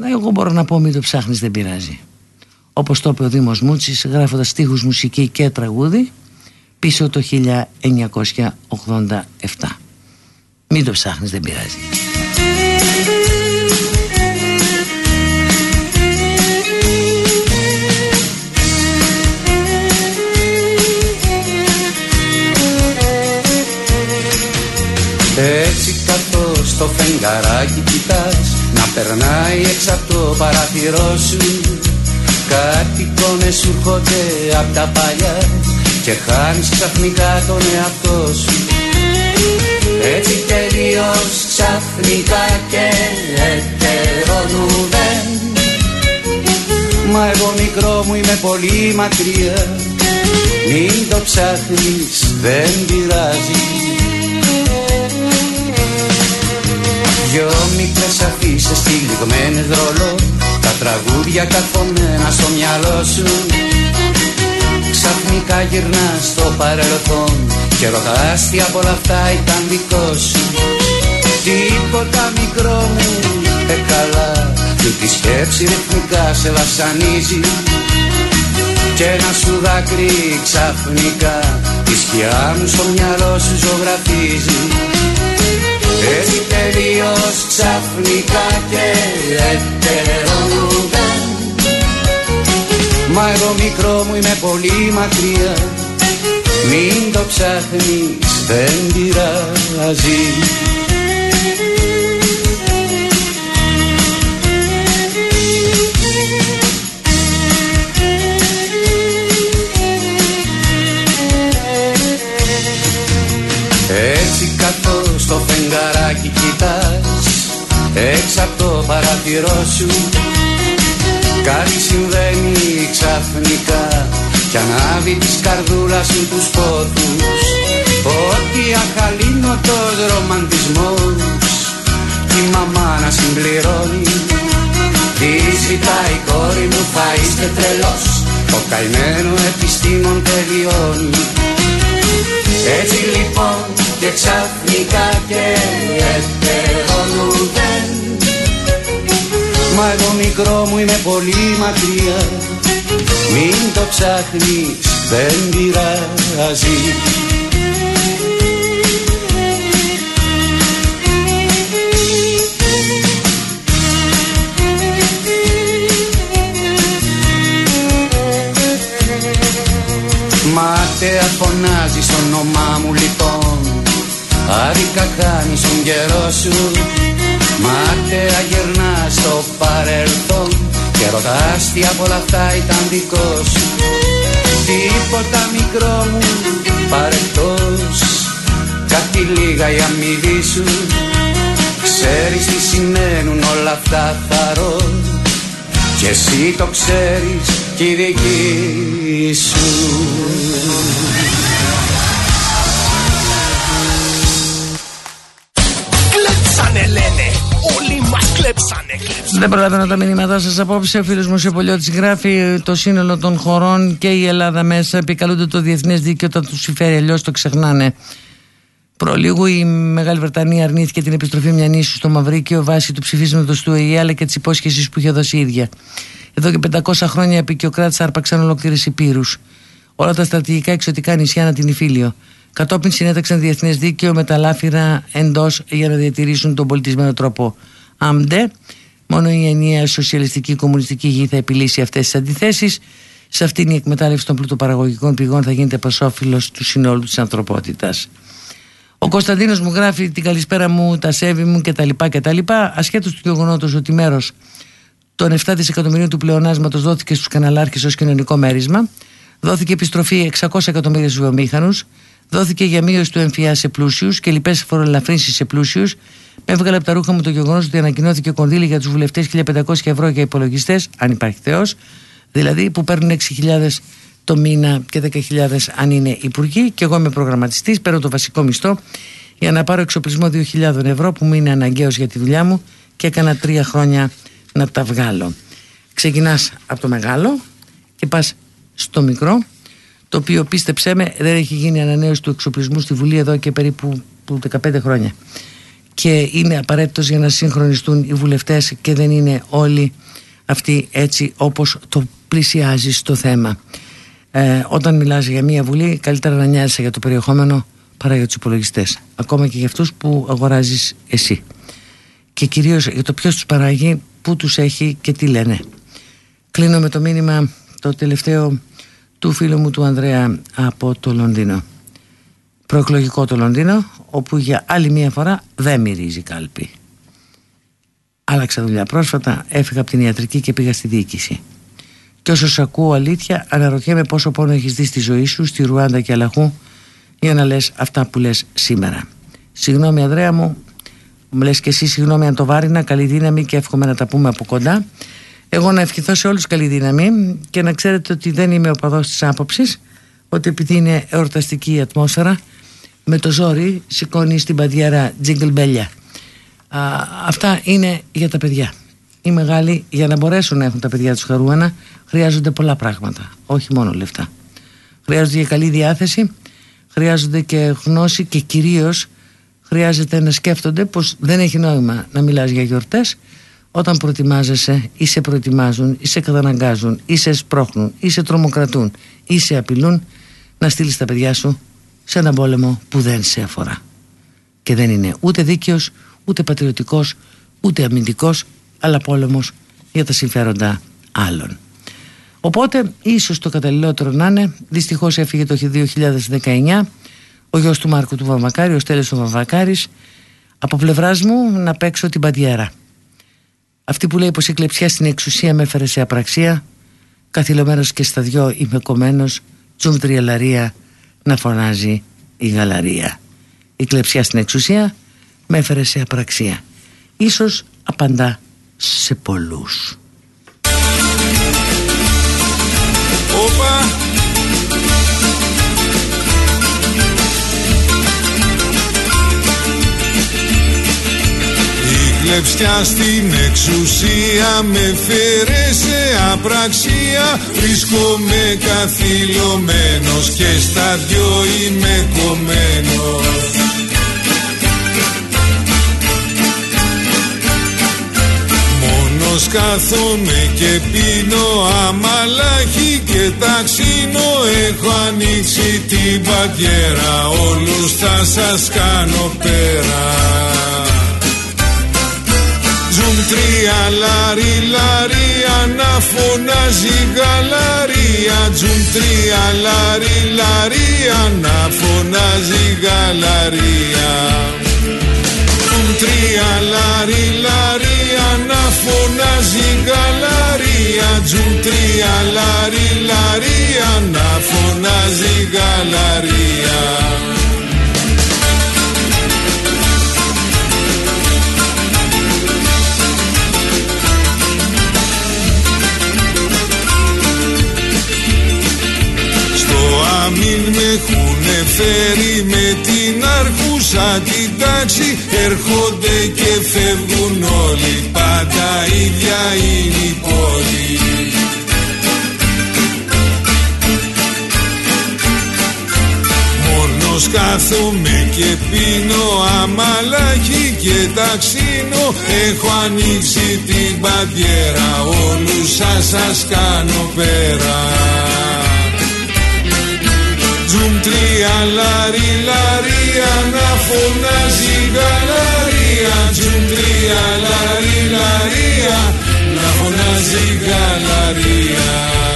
εγώ μπορώ να πω μην το ψάχνεις δεν πειράζει όπως το είπε ο Δήμος Μούτσης γράφοντας στίχους μουσική και τραγούδι πίσω το 1987 μην το ψάχνεις δεν πειράζει. Έτσι καθώς το φεγγαράκι κοιτάς Να περνάει έξω από το παράθυρό σου Κάτι εικόνες σου έρχονται απ' τα παλιά Και χάνεις ξαφνικά τον εαυτό σου. Έτσι τελείως ξαφνικά και ετερώνουμε. Μα εγώ μικρό μου είμαι πολύ μακριά. Μην το ψάχνεις δεν πειράζει. Δυο μικρές αφήσεις τυλιγμένες ρολό Τα τραγούδια καθομένα στο μυαλό σου. Ξαφνικά γυρνάς στο παρελθόν Και ρωτάς τι από όλα αυτά ήταν δικό σου Τίποτα μικρό μου ε καλά Κι τη σκέψη ρυθμικά σε βασανίζει. Και ένα σου δάκρυ ξαφνικά Τη σκιά μου στο μυαλό σου ζωγραφίζει έτσι τελείως ξαφνικά και ετερώνονται Μα εγώ μικρό μου είμαι πολύ μακριά. Μην το ψάχνεις δεν πειράζει φεγγαράκι κοιτάς Έξω από το παράθυρό σου. Κάτι συμβαίνει ξαφνικά Κι ανάβει της καρδούλας σου τους πόθους. Ότι αχαλήνοτος ρομαντισμός Κι η μαμά να συμπληρώνει. Τι ζητάει η κόρη μου θα είστε τρελός. Το καημένο επιστήμον τελειώνει έτσι λοιπόν και ξαφνικά και ετερώνονται Μα εγώ μικρό μου είμαι πολύ μακριά. Μην το ψάχνεις δεν πειράζει Μάταια φωνάζεις το όνομά μου λοιπόν. Άδικα κάνεις τον καιρό σου. Μάταια γυρνάς στο παρελθόν. Και ρωτάς τι από όλα αυτά ήταν δικό σου. Τίποτα μικρό μου παρεκτός. Κάτι λίγα η αμοιβή σου. Ξέρεις τι σημαίνουν όλα αυτά θαρώ. Και εσύ το ξέρεις κι η δική σου Κλέψανε λένε, όλοι μας κλέψανε, κλέψανε. Δεν προλαβαίνω τα μηνύματά σας απόψε. Ο φίλος μου Σεπολιώτη γράφει το σύνολο των χωρών και η Ελλάδα μέσα επικαλούνται το διεθνές δίκαιο όταν τους συμφέρει, αλλιώς το ξεχνάνε. Προλίγου η Μεγάλη Βρετανία αρνήθηκε την επιστροφή μια νήσου στο Μαυρίκιο βάσει του ψηφίσματος του ΕΕ αλλά και της υπόσχεσης που είχε δώσει η ίδια. Εδώ και 500 χρόνια οι απεικιοκράτε άρπαξαν ολόκληρες υπήρους. Όλα τα στρατηγικά εξωτικά νησιά να την Ιφίλιο. Κατόπιν συνέταξαν διεθνές δίκαιο με τα λάφυρα εντός για να διατηρήσουν τον πολιτισμένο τρόπο. Άμντε, μόνο η ενιαία σοσιαλιστική κομμουνιστική γη θα επιλύσει αυτές τις αντιθέσεις. Σε αυτήν η εκμετάλλευση των πλουτοπαραγωγικών πηγών θα γίνεται πασόφιλο του συνόλου της ανθρωπότητας. Ο Κωνσταντίνος μου γράφει την καλησπέρα μου, τα σέβη μου κτλ. κτλ. Ασχέτως του γεγονότος ότι μέρος των 7 δισεκατομμυρίων του πλεονάσματος δόθηκε στους καναλάρχες ως κοινωνικό μέρισμα, δόθηκε επιστροφή 600 εκατομμύρια στους βιομήχανους, δόθηκε για μείωση του έμφυα σε πλούσιους και λοιπές φορολαφρύνσει σε πλούσιους. Με έβγαλε από τα ρούχα μου το γεγονός ότι ανακοινώθηκε κονδύλι για τους βουλευτές 1500 ευρώ για υπολογιστές, αν υπάρχει Θεός, δηλαδή που παίρνουν 6.000 το μήνα και 10.000 αν είναι υπουργοί. Και εγώ είμαι προγραμματιστής, παίρνω το βασικό μισθό για να πάρω εξοπλισμό 2.000 ευρώ που μου είναι αναγκαίος για τη δουλειά μου και έκανα τρία χρόνια να τα βγάλω. Ξεκινάς από το μεγάλο και πας στο μικρό το οποίο πίστεψέ με δεν έχει γίνει ανανέωση του εξοπλισμού στη Βουλή εδώ και περίπου 15 χρόνια. και είναι απαραίτητος για να συγχρονιστούν οι βουλευτές και δεν είναι όλοι αυτοί έτσι όπως το πλησιάζει στο θέμα. Ε, όταν μιλάς για μια βουλή καλύτερα να νοιάζεσαι για το περιεχόμενο παρά για τους υπολογιστές. ακόμα και για αυτούς που αγοράζεις εσύ και κυρίως για το ποιος τους παράγει, πού τους έχει και τι λένε. Κλείνω με το μήνυμα το τελευταίο του φίλου μου του Ανδρέα από το Λονδίνο. Προεκλογικό το Λονδίνο, όπου για άλλη μία φορά δεν μυρίζει κάλπη. Άλλαξα δουλειά πρόσφατα, έφυγα από την ιατρική και πήγα στη διοίκηση. Και όσος σου ακούω αλήθεια, αναρωτιέμαι πόσο πόνο έχεις δει στη ζωή σου, στη Ρουάντα και Αλαχού, για να λες αυτά που λες σήμερα. Συγγνώμη, Ανδρέα μου, μου λες και εσύ, συγγνώμη αν το βάρινα, καλή δύναμη και εύχομαι να τα πούμε από κοντά. Εγώ να ευχηθώ σε όλους καλή δύναμη και να ξέρετε ότι δεν είμαι ο παδός της άποψης ότι επειδή είναι εορταστική η ατμόσφαιρα με το ζόρι σηκώνει στην παντιέρα τζίγκλ αυτά είναι για τα παιδιά. Οι μεγάλοι για να μπορέσουν να έχουν τα παιδιά τους χαρούμενα χρειάζονται πολλά πράγματα, όχι μόνο λεφτά. Χρειάζονται και καλή διάθεση, χρειάζονται και γνώση και κυρίως χρειάζεται να σκέφτονται πως δεν έχει νόημα να μιλάς για γιορτές. Όταν προετοιμάζεσαι ή σε προετοιμάζουν ή σε καταναγκάζουν ή σε σπρώχνουν ή σε τρομοκρατούν ή σε απειλούν να στείλεις τα παιδιά σου σε έναν πόλεμο που δεν σε αφορά. Και δεν είναι ούτε δίκαιος ούτε πατριωτικός ούτε αμυντικός αλλά πόλεμος για τα συμφέροντα άλλων. Οπότε ίσως το καταλληλότερο να είναι δυστυχώς έφυγε το 2019 ο γιος του Μάρκου του Βαμβακάρη ο Στέλιος ο Βαμβακάρης από πλευράς μου να παίξω την παντιέρα. Αυτή που λέει πως η κλεψιά στην εξουσία με έφερε σε απραξία καθυλωμένος και στα δυο είμαι κομμένος τζουμ τριελαρία να φωνάζει η γαλαρία. Η κλεψιά στην εξουσία με έφερε σε απραξία. Ίσως απαντά σε πολλούς. Οπα κλεψιά στην εξουσία με φέρε σε απραξία. Βρίσκομαι καθυλωμένος και στα δυο είμαι κομμένος. Μόνος κάθομαι και πίνω αμαλάχι και ταξίνο Έχω ανοίξει την παγκέρα όλους θα σας κάνω πέρα Ζουν τρία λάρι λαρία να φωνάζει γαλαρία. Ζουν τρία λάρι λαρία να φωνάζει γαλαρία. Ζουν τρία λάρι λαρία να φωνάζει γαλαρία. Ζουν τρία λάρι λαρία να φωνάζει γαλαρία έχουνε φέρει με την αρχούσα την τάξη. Έρχονται και φεύγουν όλοι πάντα ίδια είναι η πόλη. Μόνος κάθομαι και πίνω αμαλάκι και ταξίνω. Έχω ανοίξει την παντιέρα όλους σας σας κάνω πέρα Ζουν τρία λαρί λαρία να φωνάζει γαλαρία Ζουν τρία λαρί λαρία να φωνάζει γαλαρία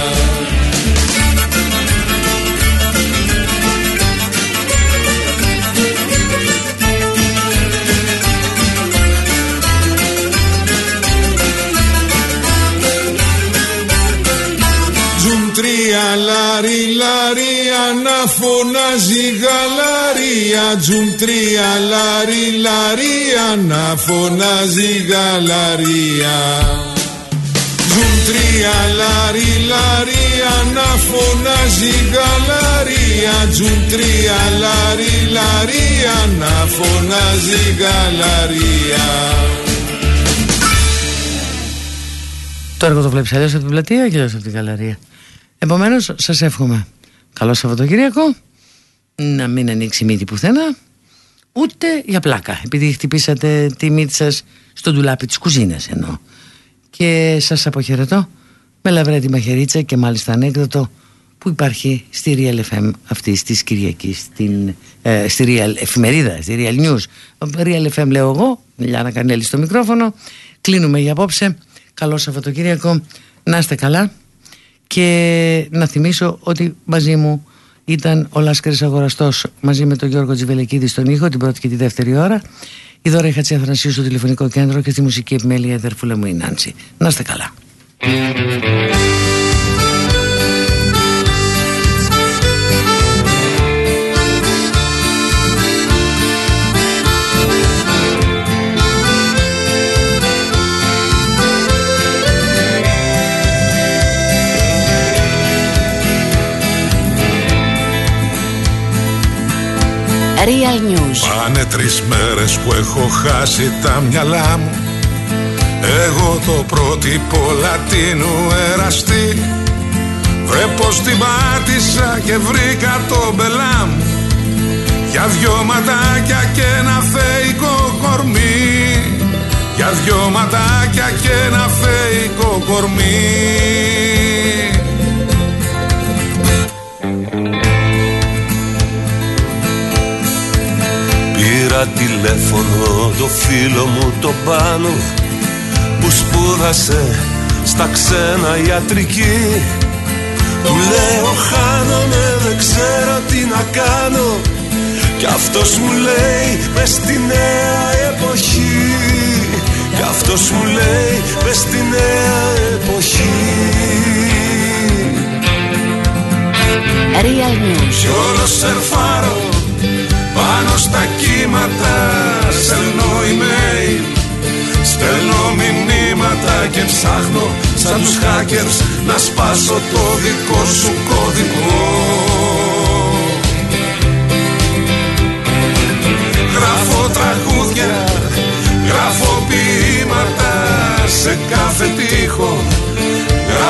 λαρία να φωνάζει γαλαρία. Τζουμ τρία λαρί λαρία να φωνάζει γαλαρία. Τζουμ τρία λαρί λαρία να φωνάζει γαλαρία. Τζουμ τρία λαρί λαρία να φωνάζει γαλαρία. Το έργο το βλέπεις αλλιώς από την πλατεία και αλλιώς από την γαλαρία Επομένως σας εύχομαι καλό Σαββατοκύριακο να μην ανοίξει μύτη πουθενά ούτε για πλάκα επειδή χτυπήσατε τη μύτη σας στο ντουλάπι της κουζίνας εννοώ και σας αποχαιρετώ με λαβρέτη μαχαιρίτσα και μάλιστα ανέκδοτο που υπάρχει στη Real FM αυτή τη Κυριακή, στην, ε, στη Real εφημερίδα, στη Real News. Real FM λέω εγώ, Λιάνα Κανέλη στο μικρόφωνο. Κλείνουμε για απόψε. Καλό Σαββατοκύριακο. Να είστε καλά. Και να θυμίσω ότι μαζί μου ήταν ο Λάσκαρης Αγοραστός μαζί με τον Γιώργο Τζιβελεκίδη στον ήχο την πρώτη και τη δεύτερη ώρα. Η Δώρα Χατσή Αθανασίου στο τηλεφωνικό κέντρο και στη μουσική επιμέλεια η αδερφούλα μου η Νάνση. Να είστε καλά. Real News. Πάνε τρεις μέρες που έχω χάσει τα μυαλά μου. Εγώ το πρότυπο λατίνου εραστή. Βρε πως την πάτησα και βρήκα το μπελά μου. Για δυο ματάκια και ένα φεϊκό κορμί. Για δυο ματάκια και ένα φεϊκό κορμί Πήρα τηλέφωνο. Το φίλο μου το πάνω Που σπούδασε στα ξένα ιατρική. Του λέω χάνομαι δεν ξέρω τι να κάνω Κι αυτός μου λέει μες στη νέα εποχή Κι αυτός μου λέει μες στη νέα εποχή Real News. Κι όλος σερφάρω πάνω στα κύματα Στέλνω email. Στέλνω μηνύματα και ψάχνω σαν τους hackers Να σπάσω το δικό σου κωδικό Γράφω τραγούδια Γράφω ποίηματα σε κάθε τείχο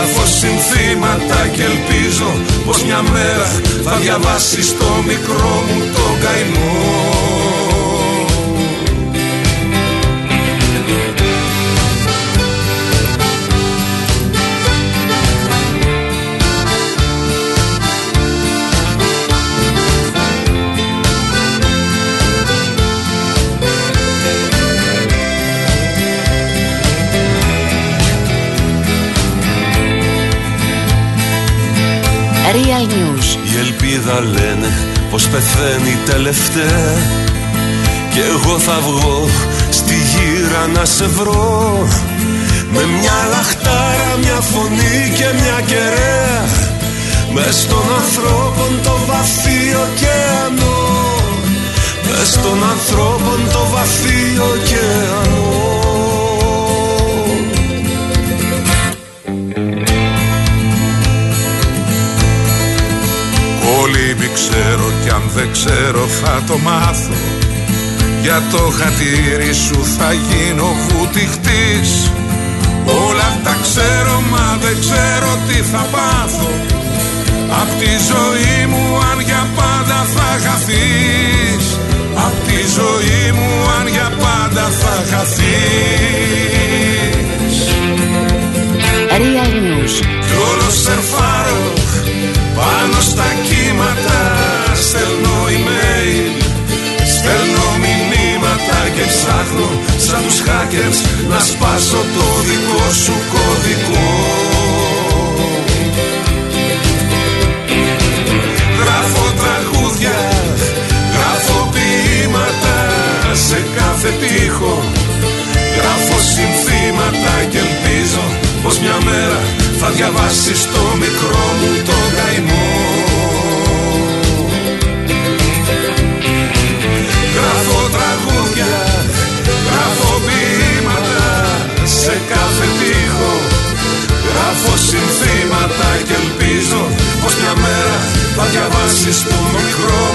Γράφω συνθήματα και ελπίζω πως μια μέρα θα διαβάσεις το μικρό μου το καημό ελπίδα λένε πως πεθαίνει τελευταία. Κι εγώ θα βγω στη γύρα να σε βρω. Με μια λαχτάρα, μια φωνή και μια κεραία. Μες στον ανθρώπων το βαθύ ωκεανό Μες στον ανθρώπων το βαθύ ωκεανό Κολύμπι ξέρω κι αν δεν ξέρω θα το μάθω. Για το χατήρι σου θα γίνω βουτυχτής. Όλα τα ξέρω μα δεν ξέρω τι θα πάθω. Απ' τη ζωή μου αν για πάντα θα χαθείς. Απ' τη ζωή μου αν για πάντα θα χαθείς. Real News. Κι όλος σερφάρω πάνω στα μηνύματα και ψάχνω σαν τους hackers Να σπάσω το δικό σου κωδικό. Γράφω τραγούδια Γράφω ποίηματα σε κάθε τείχο Γράφω συνθήματα και ελπίζω πως μια μέρα θα διαβάσεις το μικρό μου το καημό τραγούδια, γράφω ποίηματα σε κάθε τείχο Γράφω συνθήματα και ελπίζω πως μια μέρα θα διαβάσεις το μικρό